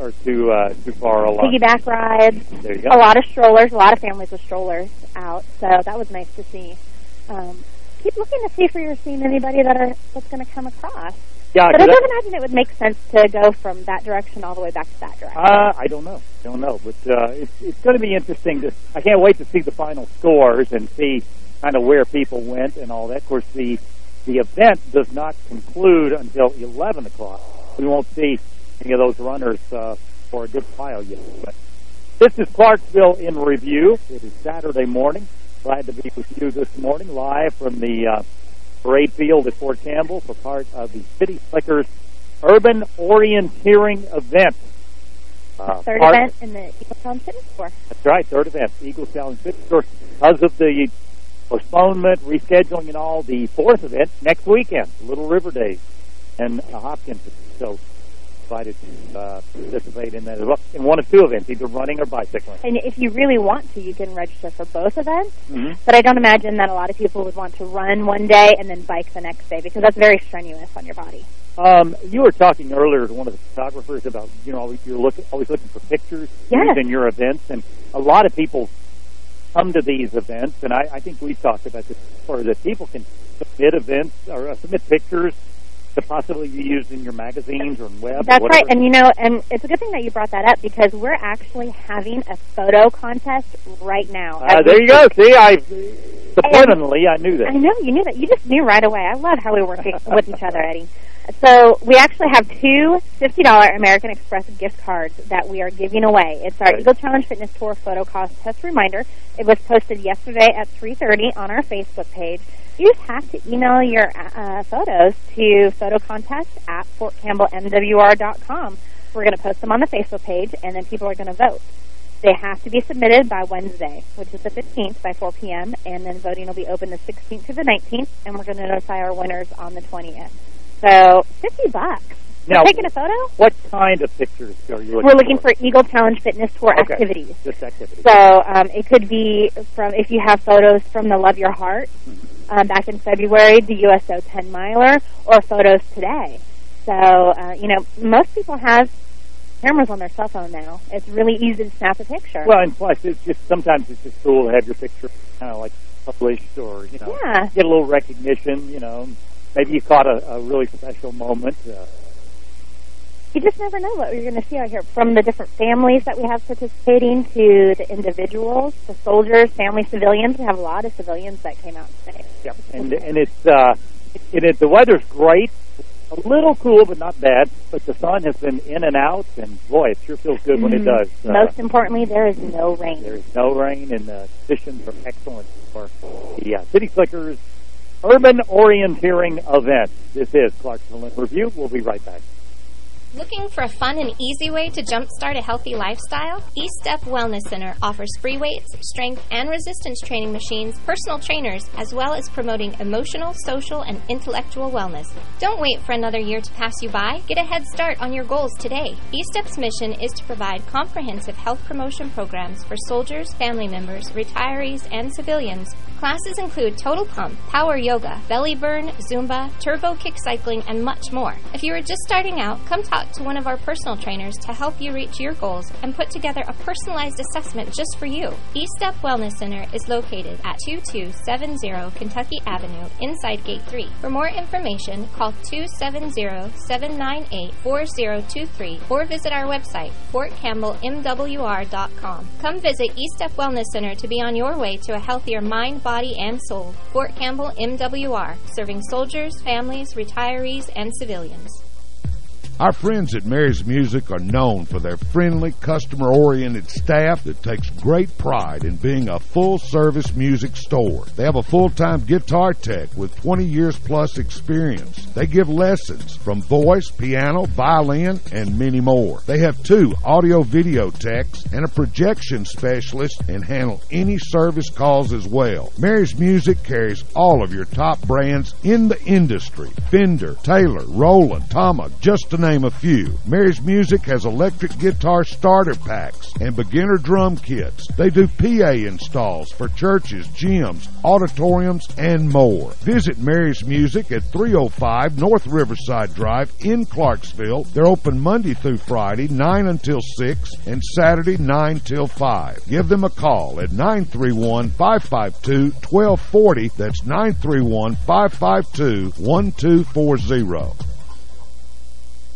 are too uh, too far along. Piggyback rides, There you go. a lot of strollers, a lot of families with strollers out, so that was nice to see. Um, keep looking to see if you're seeing anybody that are that's going to come across. Yeah, but I don't imagine it would make sense to go from that direction all the way back to that direction. Uh, I don't know. Don't know. But uh, it's, it's going to be interesting. To, I can't wait to see the final scores and see kind of where people went and all that. Of course, the the event does not conclude until 11 o'clock. We won't see any of those runners uh, for a good while yet. But this is Clarksville in review. It is Saturday morning. Glad to be with you this morning, live from the uh, parade field at Fort Campbell for part of the City Slickers Urban Orienteering event. Uh, Third event in the Eagle Town Fitness Tour. That's right, third event, Eagle Challenge Fitness Tour. Because of the postponement, rescheduling, and all, the fourth event next weekend, Little River Days, and uh, Hopkins. So excited to uh, participate in that as well. In one of two events, either running or bicycling. And if you really want to, you can register for both events. Mm-hmm. But I don't imagine that a lot of people would want to run one day and then bike the next day because that's very strenuous on your body. Um, you were talking earlier to one of the photographers about, you know, always- you're look, always looking for pictures Yes. in your events, and a lot of people come to these events, and I, I think we've talked about this before, that people can submit events or uh, submit pictures to possibly be used in your magazines or web. That's or right, and you know, and it's a good thing that you brought that up because we're actually having a photo contest right now. Uh, there you go. See, I subliminally I knew that. I know you knew that. You just knew right away. I love how we work with each other, Eddie. So we actually have two $50 American Express gift cards that we are giving away. It's our Right. Eagle Challenge Fitness Tour photo contest reminder. It was posted yesterday at 3.30 on our Facebook page. You have to email your uh, photos to photocontest at fortcampbellmwr.com. We're going to post them on the Facebook page, and then people are going to vote. They have to be submitted by Wednesday, which is the 15th by 4 p.m., and then voting will be open the 16th to the 19th, and we're going to notify our winners on the 20th. So, 50 bucks. Now, For taking a photo? What kind of pictures are you looking for? We're looking for Eagle Challenge Fitness Tour Okay. activities. Just activities. So um, it could be from if you have photos from the Love Your Heart um, back in February, the USO 10 miler, or photos today. So uh, you know, most people have cameras on their cell phone now. It's really easy to snap a picture. Well, and plus, it's just sometimes it's just cool to have your picture kind of like published or you know Yeah. get a little recognition. You know, maybe you caught a, a really special moment. Uh, you just never know what you're going to see out here. From the different families that we have participating to the individuals, the soldiers, family, civilians. We have a lot of civilians that came out today. Yep. And and it's uh, and it, the weather's great. A little cool, but not bad. But the sun has been in and out, and boy, it sure feels good when it Mhm. does. Uh, Most importantly, there is no rain. There is no rain, and the conditions are excellent for the uh, City Slickers Urban Orienteering event. This is Clarksville Review. We'll be right back. Looking for a fun and easy way to jumpstart a healthy lifestyle? E-Step Wellness Center offers free weights, strength, and resistance training machines, personal trainers, as well as promoting emotional, social, and intellectual wellness. Don't wait for another year to pass you by. Get a head start on your goals today. E-Step's mission is to provide comprehensive health promotion programs for soldiers, family members, retirees, and civilians. Classes include total pump, power yoga, belly burn, Zumba, turbo kick cycling, and much more. If you are just starting out, come talk to one of our personal trainers to help you reach your goals and put together a personalized assessment just for you. E-Step Wellness Center is located at 2270 Kentucky Avenue inside Gate 3. For more information, call 270-798-4023 or visit our website, fortcampbellmwr.com. Come visit E-Step Wellness Center to be on your way to a healthier mind, body, and soul. Fort Campbell MWR, serving soldiers, families, retirees, and civilians. Our friends at Mary's Music are known for their friendly, customer-oriented staff that takes great pride in being a full-service music store. They have a full-time guitar tech with 20 years plus experience. They give lessons from voice, piano, violin, and many more. They have two audio-video techs and a projection specialist and handle any service calls as well. Mary's Music carries all of your top brands in the industry. Fender, Taylor, Roland, Tama, just to name a few. Mary's Music has electric guitar starter packs and beginner drum kits. They do PA installs for churches, gyms, auditoriums, and more. Visit Mary's Music at 305 North Riverside Drive in Clarksville. They're open Monday through Friday, 9 until 6, and Saturday, 9 till 5. Give them a call at 931-552-1240. That's 931-552-1240.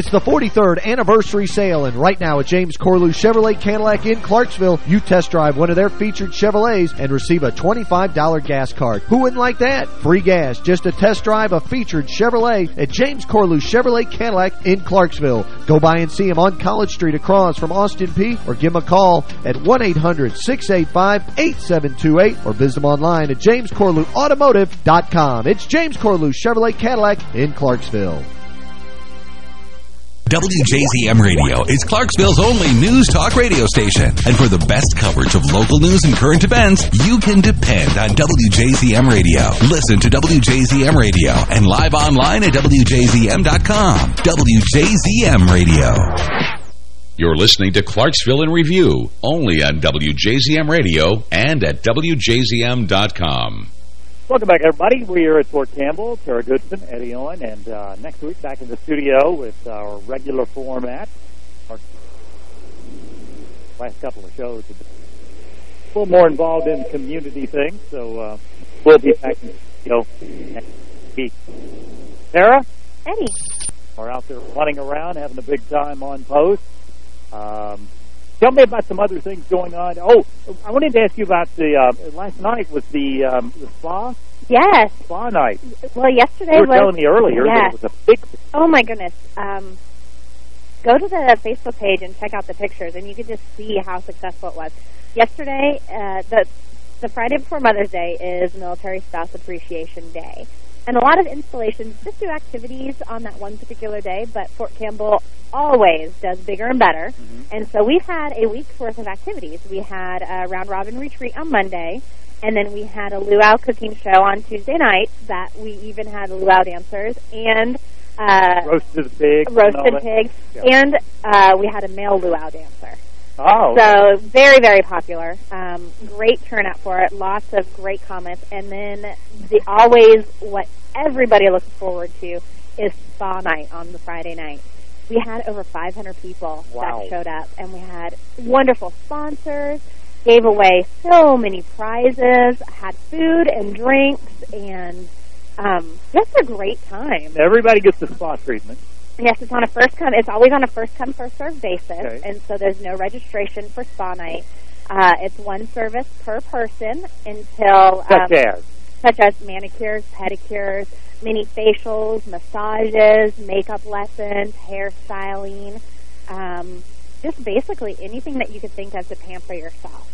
It's the 43rd anniversary sale, and right now at James Corlew Chevrolet Cadillac in Clarksville, you test drive one of their featured Chevrolets and receive a $25 gas card. Who wouldn't like that? Free gas, just a test drive a featured Chevrolet at James Corlew Chevrolet Cadillac in Clarksville. Go by and see him on College Street across from Austin Peay or give him a call at 1-800-685-8728 or visit him online at jamescorlewautomotive.com. It's James Corlew Chevrolet Cadillac in Clarksville. WJZM Radio is Clarksville's only news talk radio station. And for the best coverage of local news and current events, you can depend on WJZM Radio. Listen to WJZM Radio and live online at WJZM.com. WJZM Radio. You're listening to Clarksville in Review, only on WJZM Radio and at WJZM.com. Welcome back, everybody. We are at Fort Campbell. Tara Goodson, Eddie Owen, and uh, next week back in the studio with our regular format. Our last couple of shows have been a little more involved in community things, so uh, we'll be back in the studio next week. Tara? Eddie. We're out there running around, having a big time on post. Um, tell me about some other things going on. Oh, I wanted to ask you about the uh, last night was the um, the spa. Yes. Spa night. Well, yesterday You were was... telling me earlier Yes. it was a big. Oh, my goodness. Um, go to the Facebook page and check out the pictures, and you can just see how successful it was. Yesterday, uh, the, the Friday before Mother's Day is Military Spouse Appreciation Day. And a lot of installations just do activities on that one particular day, but Fort Campbell always does bigger and better. And so we've had a week's worth of activities. We had a round robin retreat on Monday, and then we had a luau cooking show on Tuesday night that we even had luau dancers and uh, roasted pig, and roasted pig, Yeah. and uh, we had a male luau dancer. Oh, So very, very popular. Um, great turnout for it. Lots of great comments. And then the always what everybody looks forward to is spa night on the Friday night. We had over 500 people Wow. that showed up, and we had wonderful sponsors. Gave away so many prizes. Had food and drinks, and um, just a great time. everybody gets the spa treatment. Yes, it's on a first come. It's always on a first come first served basis, Okay. and so there's no registration for spa night. Uh, it's one service per person until Such um, as such as manicures, pedicures, mini facials, massages, makeup lessons, hairstyling, um, just basically anything that you could think of to pamper yourself.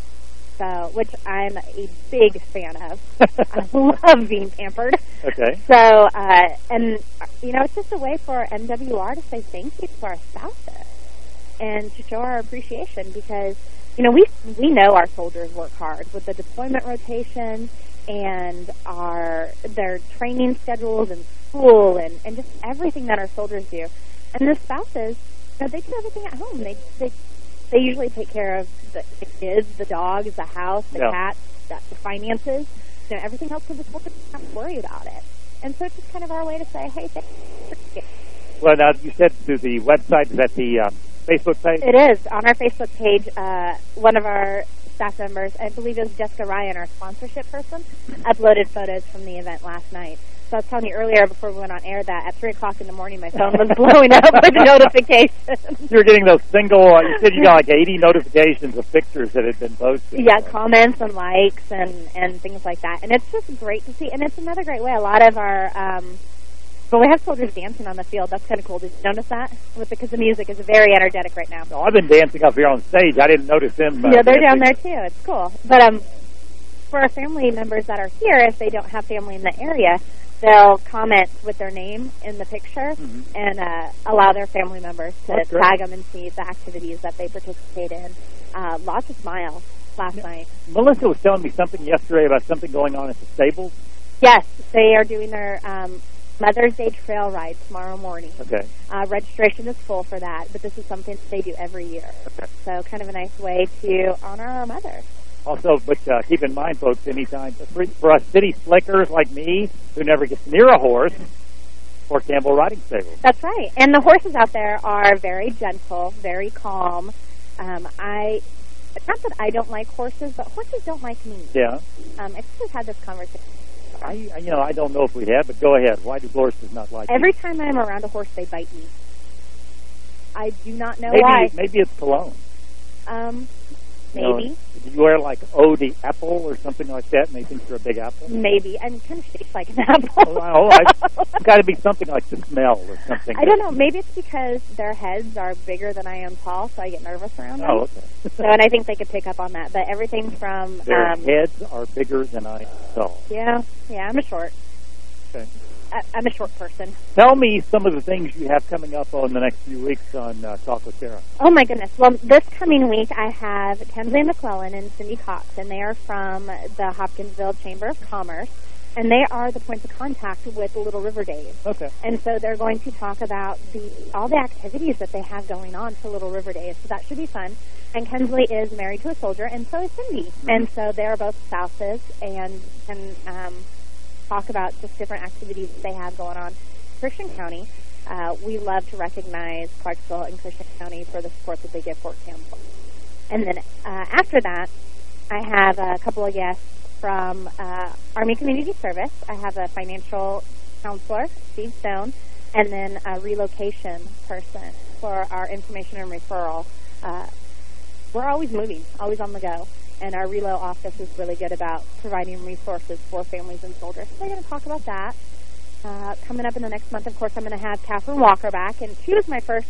So, which I'm a big fan of. [laughs] I love being pampered. Okay. So, uh, and you know, it's just a way for MWR to say thank you to our spouses and to show our appreciation because you know we we know our soldiers work hard with the deployment rotations and our their training schedules and school and and just everything that our soldiers do, and the spouses, you know, they do everything at home. They they they usually take care of the, the kids, the dogs, the house, the Yeah. cats, the, the finances, you know, everything else for the soldiers. don't worry about it. And so it's just kind of our way to say, hey, thank you. Well, now you said through the website is that the um, Facebook page. It is on our Facebook page. Uh, one of our staff members, I believe it was Jessica Ryan, our sponsorship person, uploaded photos from the event last night. So I was telling you earlier before we went on air that at three o'clock in the morning my phone was [laughs] blowing up with [laughs] notifications. You were getting those single. Uh, you said you got like 80 notifications of pictures that had been posted. yeah, comments and likes and and things like that, and it's just great to see. And it's another great way. A lot of our um, but we have soldiers dancing on the field. That's kind of cool. Did you notice that? With because the music is very energetic right now. No, I've been dancing up here on stage. I didn't notice them. Uh, yeah, they're down there too. It's cool. But um, for our family members that are here, if they don't have family in the area, they'll comment with their name in the picture and uh, allow their family members to That's great. tag them and see the activities that they participate in. Uh, lots of smiles last night. Melissa was telling me something yesterday about something going on at the stables. Yes, they are doing their um, Mother's Day trail ride tomorrow morning. Okay. Uh, registration is full for that, but this is something they do every year. Okay. So kind of a nice way to honor our mothers. Also, but uh, keep in mind, folks, anytime for, for us city slickers like me who never gets near a horse, Fort Campbell Riding Stables. That's right. And the horses out there are very gentle, very calm. Um, I, it's not that I don't like horses, but horses don't like me. Yeah. Um, I we've had this conversation. I, I- you know, I don't know if we have, but go ahead. Why do horses not like Every you? time I'm around a horse, they bite me. I do not know maybe, why. Maybe it's cologne. Um, You know, maybe, you wear like Eau de Apple or something like that, and they think you're a big apple? maybe. I'm kind of shaped like an apple. Oh, I, it's got to be something like the smell or something. I don't know. Maybe it's because their heads are bigger than I am tall, so I get nervous around them. Oh, okay. [laughs] so, and I think they could pick up on that. But everything from Their um, heads are bigger than I am tall. yeah, yeah, I'm a short. Okay. I, I'm a short person. Tell me some of the things you have coming up on the next few weeks on uh, Talk with Tara. Oh my goodness! Well, this coming week I have Kensley McClellan and Cindy Cox, and they are from the Hopkinsville Chamber of Commerce, and they are the points of contact with Little River Days. Okay. And so they're going to talk about the all the activities that they have going on for Little River Days. So that should be fun. And Kensley is married to a soldier, and so is Cindy. Mm-hmm. And so they're both spouses and and um, talk about just different activities that they have going on. Christian County, uh, we love to recognize Clarksville and Christian County for the support that they give Fort Campbell. And then uh, after that, I have a couple of guests from uh, Army Community Service. I have a financial counselor, Steve Stone, and then a relocation person for our information and referral. Uh, we're always moving, always on the go, and our relo office is really good about providing resources for families and soldiers. So we're going to talk about that. Uh, coming up in the next month, of course, I'm going to have Catherine Walker back, and she was my first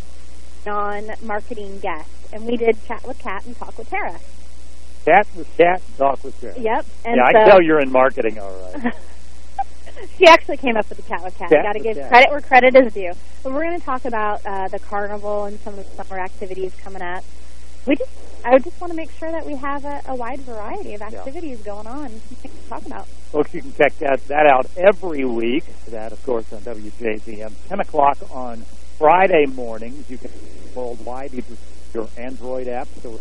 non-marketing guest, and we did chat with Kat and talk with Tara. Chat with Cat, and talk with Tara. Yep. And yeah, I so, can tell you're in marketing, all right. [laughs] she actually came up with the chat with cat. Chat Got to give Cat. credit where credit is due. But we're going to talk about uh, the carnival and some of the summer activities coming up. We just, I just want to make sure that we have a, a wide variety of activities going on to talk about. Folks, you can check that, that out every week. That, of course, on WJZM. 10 o'clock on Friday mornings. You can worldwide, either your Android apps or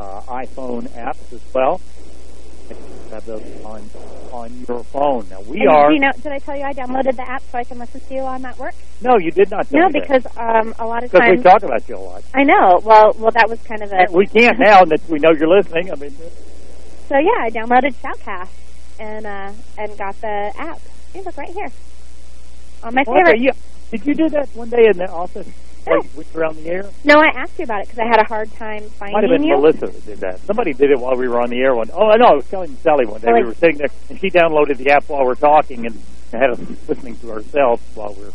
uh, iPhone apps as well. Have those on on your phone. Now we And are. You know, did I tell you I downloaded the app so I can listen to you while I'm at work? no, you did not. No, that. because um, a lot of because we talk about you a lot. I know. Well, well, that was kind of a. We can't now that we know you're listening. I mean, So yeah, I downloaded Shoutcast and uh, and got the app. You look right here on my well, favorite. you, did you do that one day in the office? Like, when you were on the air? No, I asked you about it because I had a hard time finding you. Might have been you. Melissa that did that. Somebody did it while we were on the air one. Oh, I know. I was telling Sally one day. Oh, we were sitting there, and she downloaded the app while we're talking and had us listening to ourselves while we're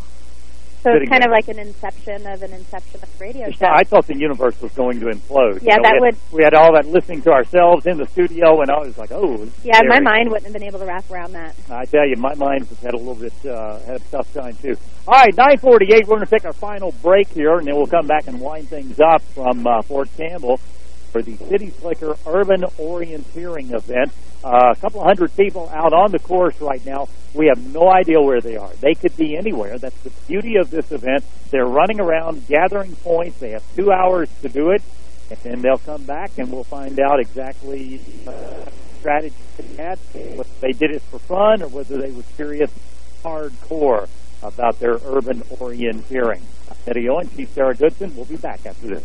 So it's kind of like an inception of an inception of a radio show. I thought the universe was going to implode. Yeah, You know, that we had, would- We had all that listening to ourselves in the studio, and I was like, "Oh, yeah, my mind wouldn't have been able to wrap around that. I tell you, my mind had a little bit uh, had a tough time too. All right, nine forty-eight. We're going to take our final break here, and then we'll come back and wind things up from uh, Fort Campbell for the City Slicker Urban Orienteering event. Uh, a couple hundred people out on the course right now. We have no idea where they are. They could be anywhere. That's the beauty of this event. They're running around, gathering points. They have two hours to do it, and then they'll come back, and we'll find out exactly uh, strategy they had, whether they did it for fun or whether they were serious hardcore about their urban orienteering. Eddie Owen, Chief Sarah Goodson. We'll be back after this.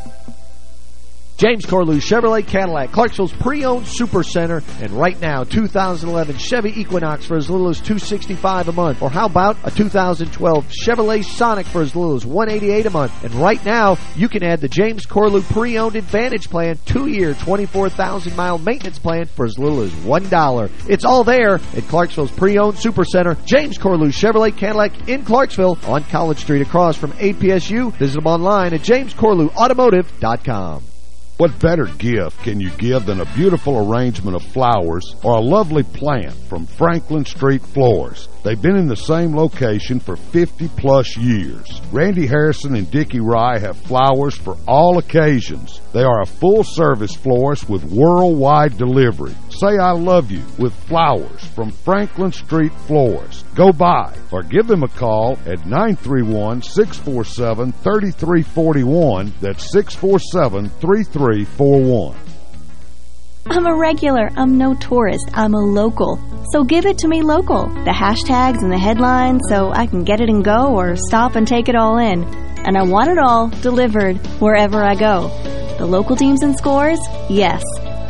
James Corlew Chevrolet Cadillac, Clarksville's pre-owned super center, and right now 2011 Chevy Equinox for as little as 265 a month. Or how about a 2012 Chevrolet Sonic for as little as 188 a month? And right now you can add the James Corlew pre-owned Advantage plan, two-year 24,000 mile maintenance plan for as little as $1. It's all there at Clarksville's pre-owned super center, James Corlew Chevrolet Cadillac in Clarksville on College Street across from APSU. Visit them online at jamescorlewautomotive.com. What better gift can you give than a beautiful arrangement of flowers or a lovely plant from Franklin Street Florist? They've been in the same location for 50-plus years. Randy Harrison and Dickie Rye have flowers for all occasions. They are a full-service florist with worldwide delivery. Say I love you with flowers from Franklin Street Florist. Go by or give them a call at 931-647-3341. That's 647-3341. I'm a regular. I'm no tourist. I'm a local. So give it to me local. The hashtags and the headlines so I can get it and go or stop and take it all in. And I want it all delivered wherever I go. The local teams and scores? Yes.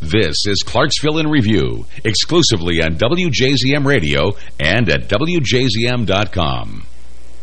This is Clarksville in Review, exclusively on WJZM Radio and at WJZM.com.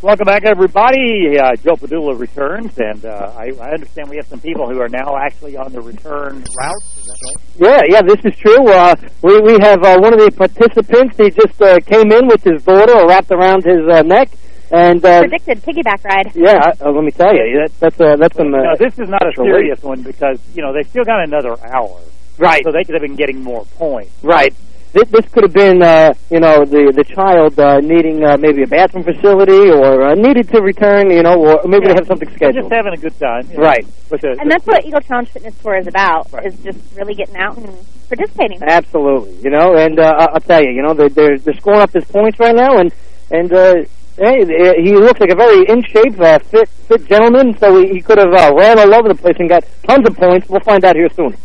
Welcome back, everybody. Uh, Joe Padula returns, and uh, I, I understand we have some people who are now actually on the return route. Is that right? Yeah, yeah, this is true. Uh, we we have uh, one of the participants. He just uh, came in with his daughter wrapped around his uh, neck, and uh, Predicted piggyback ride. yeah, uh, let me tell you, that, that's uh, that's some. Uh, No, this is not a serious one because, you know, they still got another hour. Right. So they could have been getting more points. Right. This, this could have been, uh, you know, the the child uh, needing uh, maybe a bathroom facility or uh, needed to return, you know, or maybe they have something They're scheduled. just having a good time. you know, Right. With the, And that's what Eagle Challenge Fitness Tour is about, is just really getting out and participating. Absolutely, you know, and uh, I- I'll tell you, you know, they're they're, they're scoring up his points right now, and and uh, hey, uh, he looks like a very in shape, uh, fit fit gentleman. So he, he could have uh, ran all over the place and got tons of points. We'll find out here soon.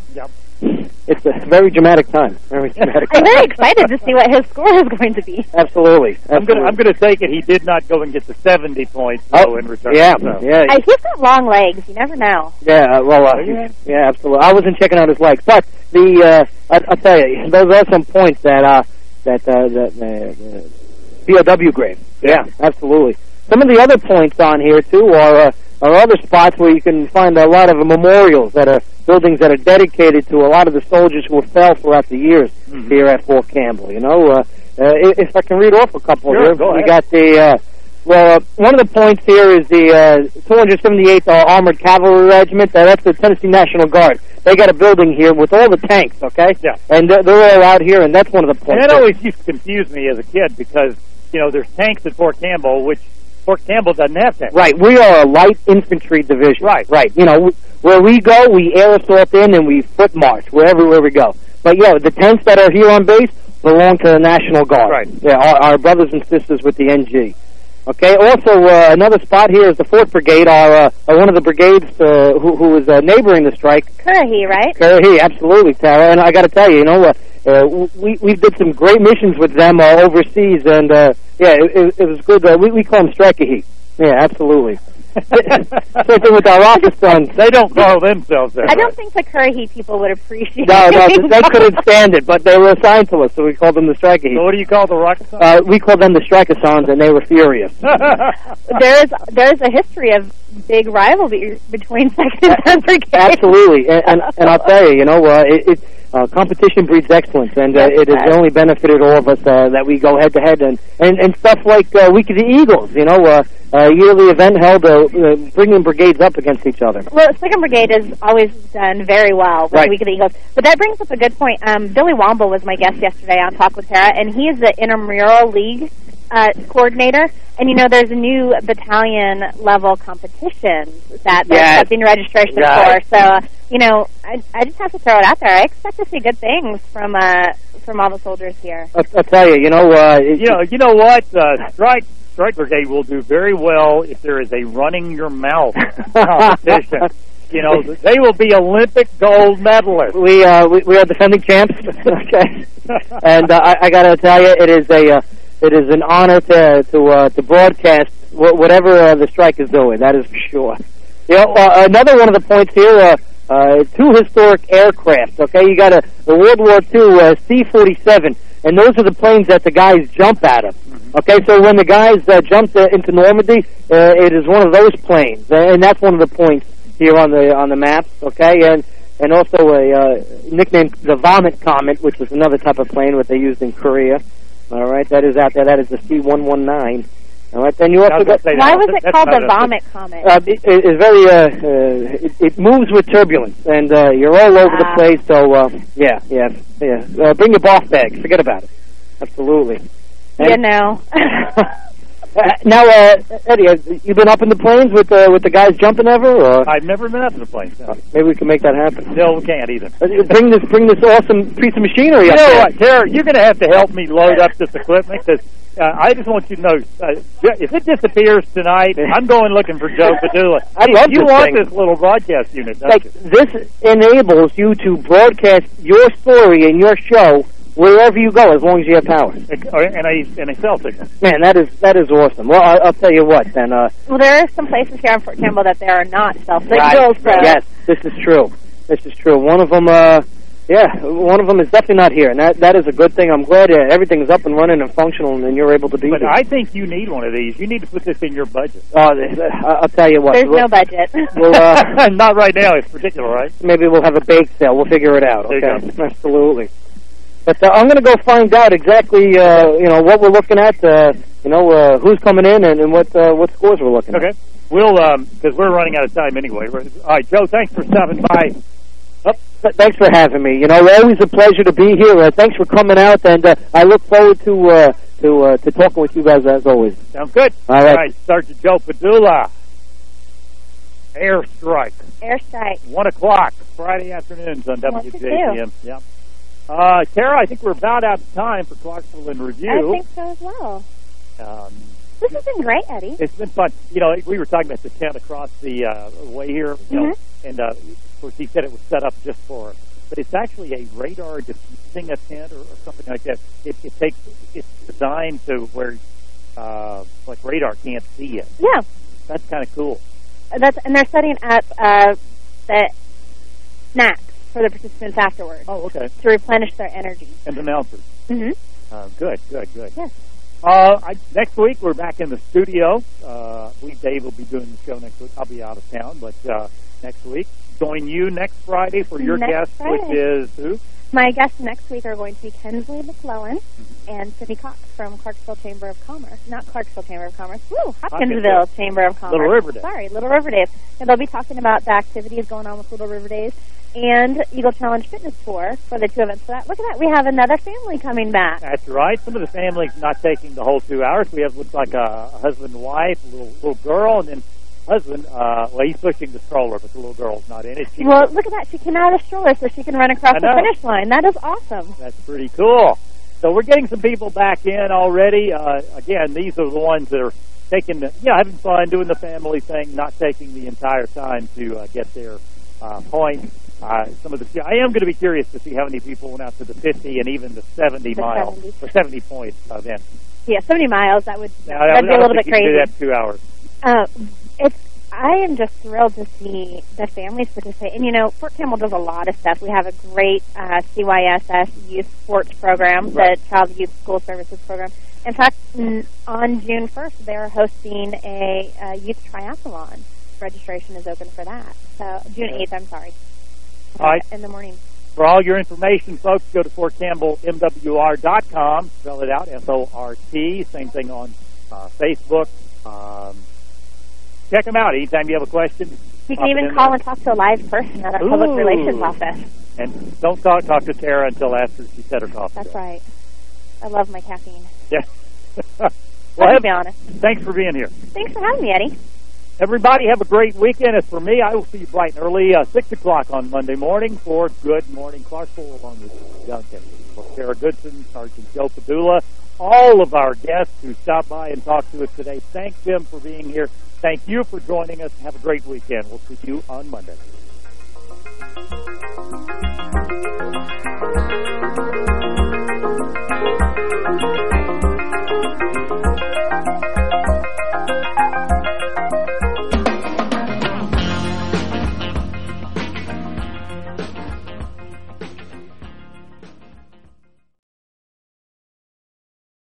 Yep. It's a very dramatic time. Very dramatic. [laughs] I'm very excited to see what his score is going to be. Absolutely. I'm going to absolutely. I'm going to take it he did not go and get the 70 points Oh, though in return. yeah, so. yeah. I, he's got long legs. You never know. Yeah, uh, well, uh, yeah, absolutely. I wasn't checking out his legs, but the uh, I, I'll tell you, those are some points that uh, that uh, that uh, BOW grade. Yeah, absolutely. Some of the other points on here too are uh, are other spots where you can find a lot of memorials that are buildings that are dedicated to a lot of the soldiers who have fell throughout the years Mm-hmm. here at Fort Campbell. You know, uh, uh, if I can read off a couple Sure, here, go we ahead. got the. Uh, well, uh, one of the points here is the uh, 278th uh, Armored Cavalry Regiment. Uh, that's the Tennessee National Guard. They got a building here with all the tanks, okay? Yeah. And they're, they're all out here, and that's one of the points. And that always used to confuse me as a kid because, you know, there's tanks at Fort Campbell, which Fort Campbell doesn't have tanks. Right, we are a light infantry division. Right. Right. You know, where we go, we air assault in and we foot march wherever where we go. But yeah, the tanks that are here on base belong to the National Guard. Right. Yeah, our, our brothers and sisters with the NG. Okay. Also, uh, another spot here is the Fourth Brigade, our uh, uh, one of the brigades uh, who, who is uh, neighboring the strike. Currahee, right? Currahee, absolutely, Tara. And I got to tell you, you know, uh, uh, we we did some great missions with them uh, overseas, and uh, yeah, it, it, it was good. Uh, we we call them Strikahee. Yeah, absolutely. [laughs] Same thing with our Rakkasans. They don't call themselves that. I don't think the Currahee people would appreciate No, no, it. they couldn't stand it, but they were assigned to us, so we called them the Strikahee. So what do you call the Rakkasans? Uh, we called them the Strikasons, and they were furious. [laughs] there's there's a history of big rivalry between Second and Tenth Brigade. Absolutely, and, and and I'll tell you, you know, uh, it, it uh, competition breeds excellence, and uh, it has only benefited all of us uh, that we go head to head, and and and stuff like uh, Week of the Eagles, you know, uh, a yearly event held, uh, uh, bringing brigades up against each other. Well, Second Brigade has always done very well with Right. Week of the Eagles. But that brings up a good point. Um, Billy Womble was my guest yesterday on Talk with Tara, and he is the intramural league uh, coordinator. And, you know, there's a new battalion level competition that they're Yes. accepting registration Right. for. So, uh, you know, I, I just have to throw it out there. I expect to see good things from uh, from all the soldiers here. I'll, I'll tell you, you know, uh, it, you know, you know what? Uh, strike Strike Brigade will do very well if there is a running your mouth [laughs] competition. you know, they will be Olympic gold medalists. we uh, we, we are defending champs. [laughs] okay, and uh, I, I got to tell you, it is a uh, it is an honor to to uh, to broadcast whatever uh, the strike is doing. That is for sure. You know, uh, another one of the points here. Uh, uh, two historic aircraft. Okay, you got a the World War II uh, C-47, and those are the planes that the guys jump out of. Okay, so when the guys uh, jumped uh, into Normandy, uh, it is one of those planes, and that's one of the points here on the on the map. Okay, and and also a uh, nickname the Vomit Comet, which is another type of plane what they used in Korea. All right, that is out there. That is the C-119. All right, then you also got. Why was it called the Vomit Comet? Uh, it, it- it's very, uh, uh, it, it moves with turbulence, and uh, you're all over the Ah. place. So, uh, yeah, yeah, yeah. Uh, bring your bath bag. Forget about it. Absolutely. you know. [laughs] [laughs] Uh, now, uh, Eddie, have you been up in the planes with uh, with the guys jumping ever? Or I've never been up in the planes. No, maybe we can make that happen. no we can't either. Uh, bring this bring this awesome piece of machinery You up know what, Tara? You're going to have to help me load up this equipment because uh, I just want you to know uh, if it disappears tonight, [laughs] I'm going looking for Joe Padula. [laughs] I love you this want thing. this little broadcast unit, don't Like you? this enables you to broadcast your story and your show wherever you go, as long as you have power. And I and a cell signal. Man, that is that is awesome. Well, I, I'll tell you what, then. Uh, Well, there are some places here in Fort Campbell that there are not self right. So Yes, this is true. This is true. One of them, uh, yeah, one of them is definitely not here, and that that is a good thing. I'm glad uh, everything's up and running and functional, and you're able to be But here. I think you need one of these. You need to put this in your budget. Oh, uh, I'll tell you what. There's we'll, no budget. We'll, uh, [laughs] Not right now. It's ridiculous, right? maybe we'll have a bake sale. We'll figure it out. There you Okay, absolutely. But uh, I'm going to go find out exactly, uh, you know, what we're looking at. Uh, you know, uh, who's coming in and, and what uh, what scores we're looking at. Okay. We'll, um, because we're running out of time anyway. All right, Joe, thanks for stopping by. Th- Thanks for having me. You know, always a pleasure to be here. Uh, thanks for coming out, and uh, I look forward to uh, to uh, to talking with you guys as always. Sounds good. All right. Sergeant Joe Padula. Airstrike. Airstrike. One o'clock Friday afternoons on What to do? WJZM. Yeah. Uh, Tara, I think we're about out of time for Clarksville in review. I think so as well. Um, This has been great, Eddie. it's been fun. You know, we were talking about the tent across the uh, way here, you Mm-hmm. and uh, of course he said it was set up just for, but it's actually a radar diffusing a tent or, or something like that. It, it takes, it's designed to where, uh, like radar can't see it. Yeah, That's kind of cool. that's and they're setting up uh, the snacks for the participants afterwards. Oh, okay. To replenish their energy. And the announcers. Mm-hmm. Uh, good, good, good. Yes. Uh, I, next week we're back in the studio. Uh, I believe Dave will be doing the show next week. I'll be out of town, but uh, next week join you next Friday for your Next guest, Friday. which is who? My guests next week are going to be Kensley McClellan Mm-hmm. and Cindy Cox from Clarksville Chamber of Commerce. Not Clarksville Chamber of Commerce. Woo! Hopkinsville. Chamber of Commerce. Little River Days. Sorry, Little River Days. And they'll be talking about the activities going on with Little River Days and Eagle Challenge Fitness Tour for the two events for that. Look at that. We have another family coming back. That's right. Some of the families not taking the whole two hours. We have looks like a, a husband and wife, a little little girl, and then husband. Uh, well, he's pushing the stroller, but the little girl's not in it. She, Well, look at that. She came out of the stroller so she can run across the finish line. That is awesome. That's pretty cool. So we're getting some people back in already. Uh, again, these are the ones that are taking, the, you know, having fun, doing the family thing, not taking the entire time to uh, get their uh, points. Uh, some of the, I am going to be curious to see how many people went out to the 50 and even the 70 The mile 70. or 70 point event. Yeah, 70 miles. That would that'd be a little bit think you can crazy. do that two hours. Uh, it's. I am just thrilled to see the families participate. And you know, Fort Campbell does a lot of stuff. We have a great uh, CYSS youth sports program, the Child Youth School Services program. In fact, on June 1st, they're hosting a, uh youth triathlon. Registration is open for that. So June 8th, I'm sorry. All right. In the morning. For all your information, folks, go to FortCampbellMWR.com. Spell it out, F-O-R-T. Same thing on uh, Facebook. Um, check them out. Anytime you have a question, You can even call there. and talk to a live person at our public relations office. And don't talk, talk to Tara until after she said her coffee. That's right. I love my caffeine. Yeah. [laughs] well, have- be honest. thanks for being here. Thanks for having me, Eddie. Everybody have a great weekend. As for me, I will see you bright and early, uh, 6 o'clock on Monday morning for Good Morning Clarksville along with John For Sarah Goodson, Sergeant Joe Padula, all of our guests who stopped by and talked to us today, thank them for being here. Thank you for joining us. Have a great weekend. We'll see you on Monday.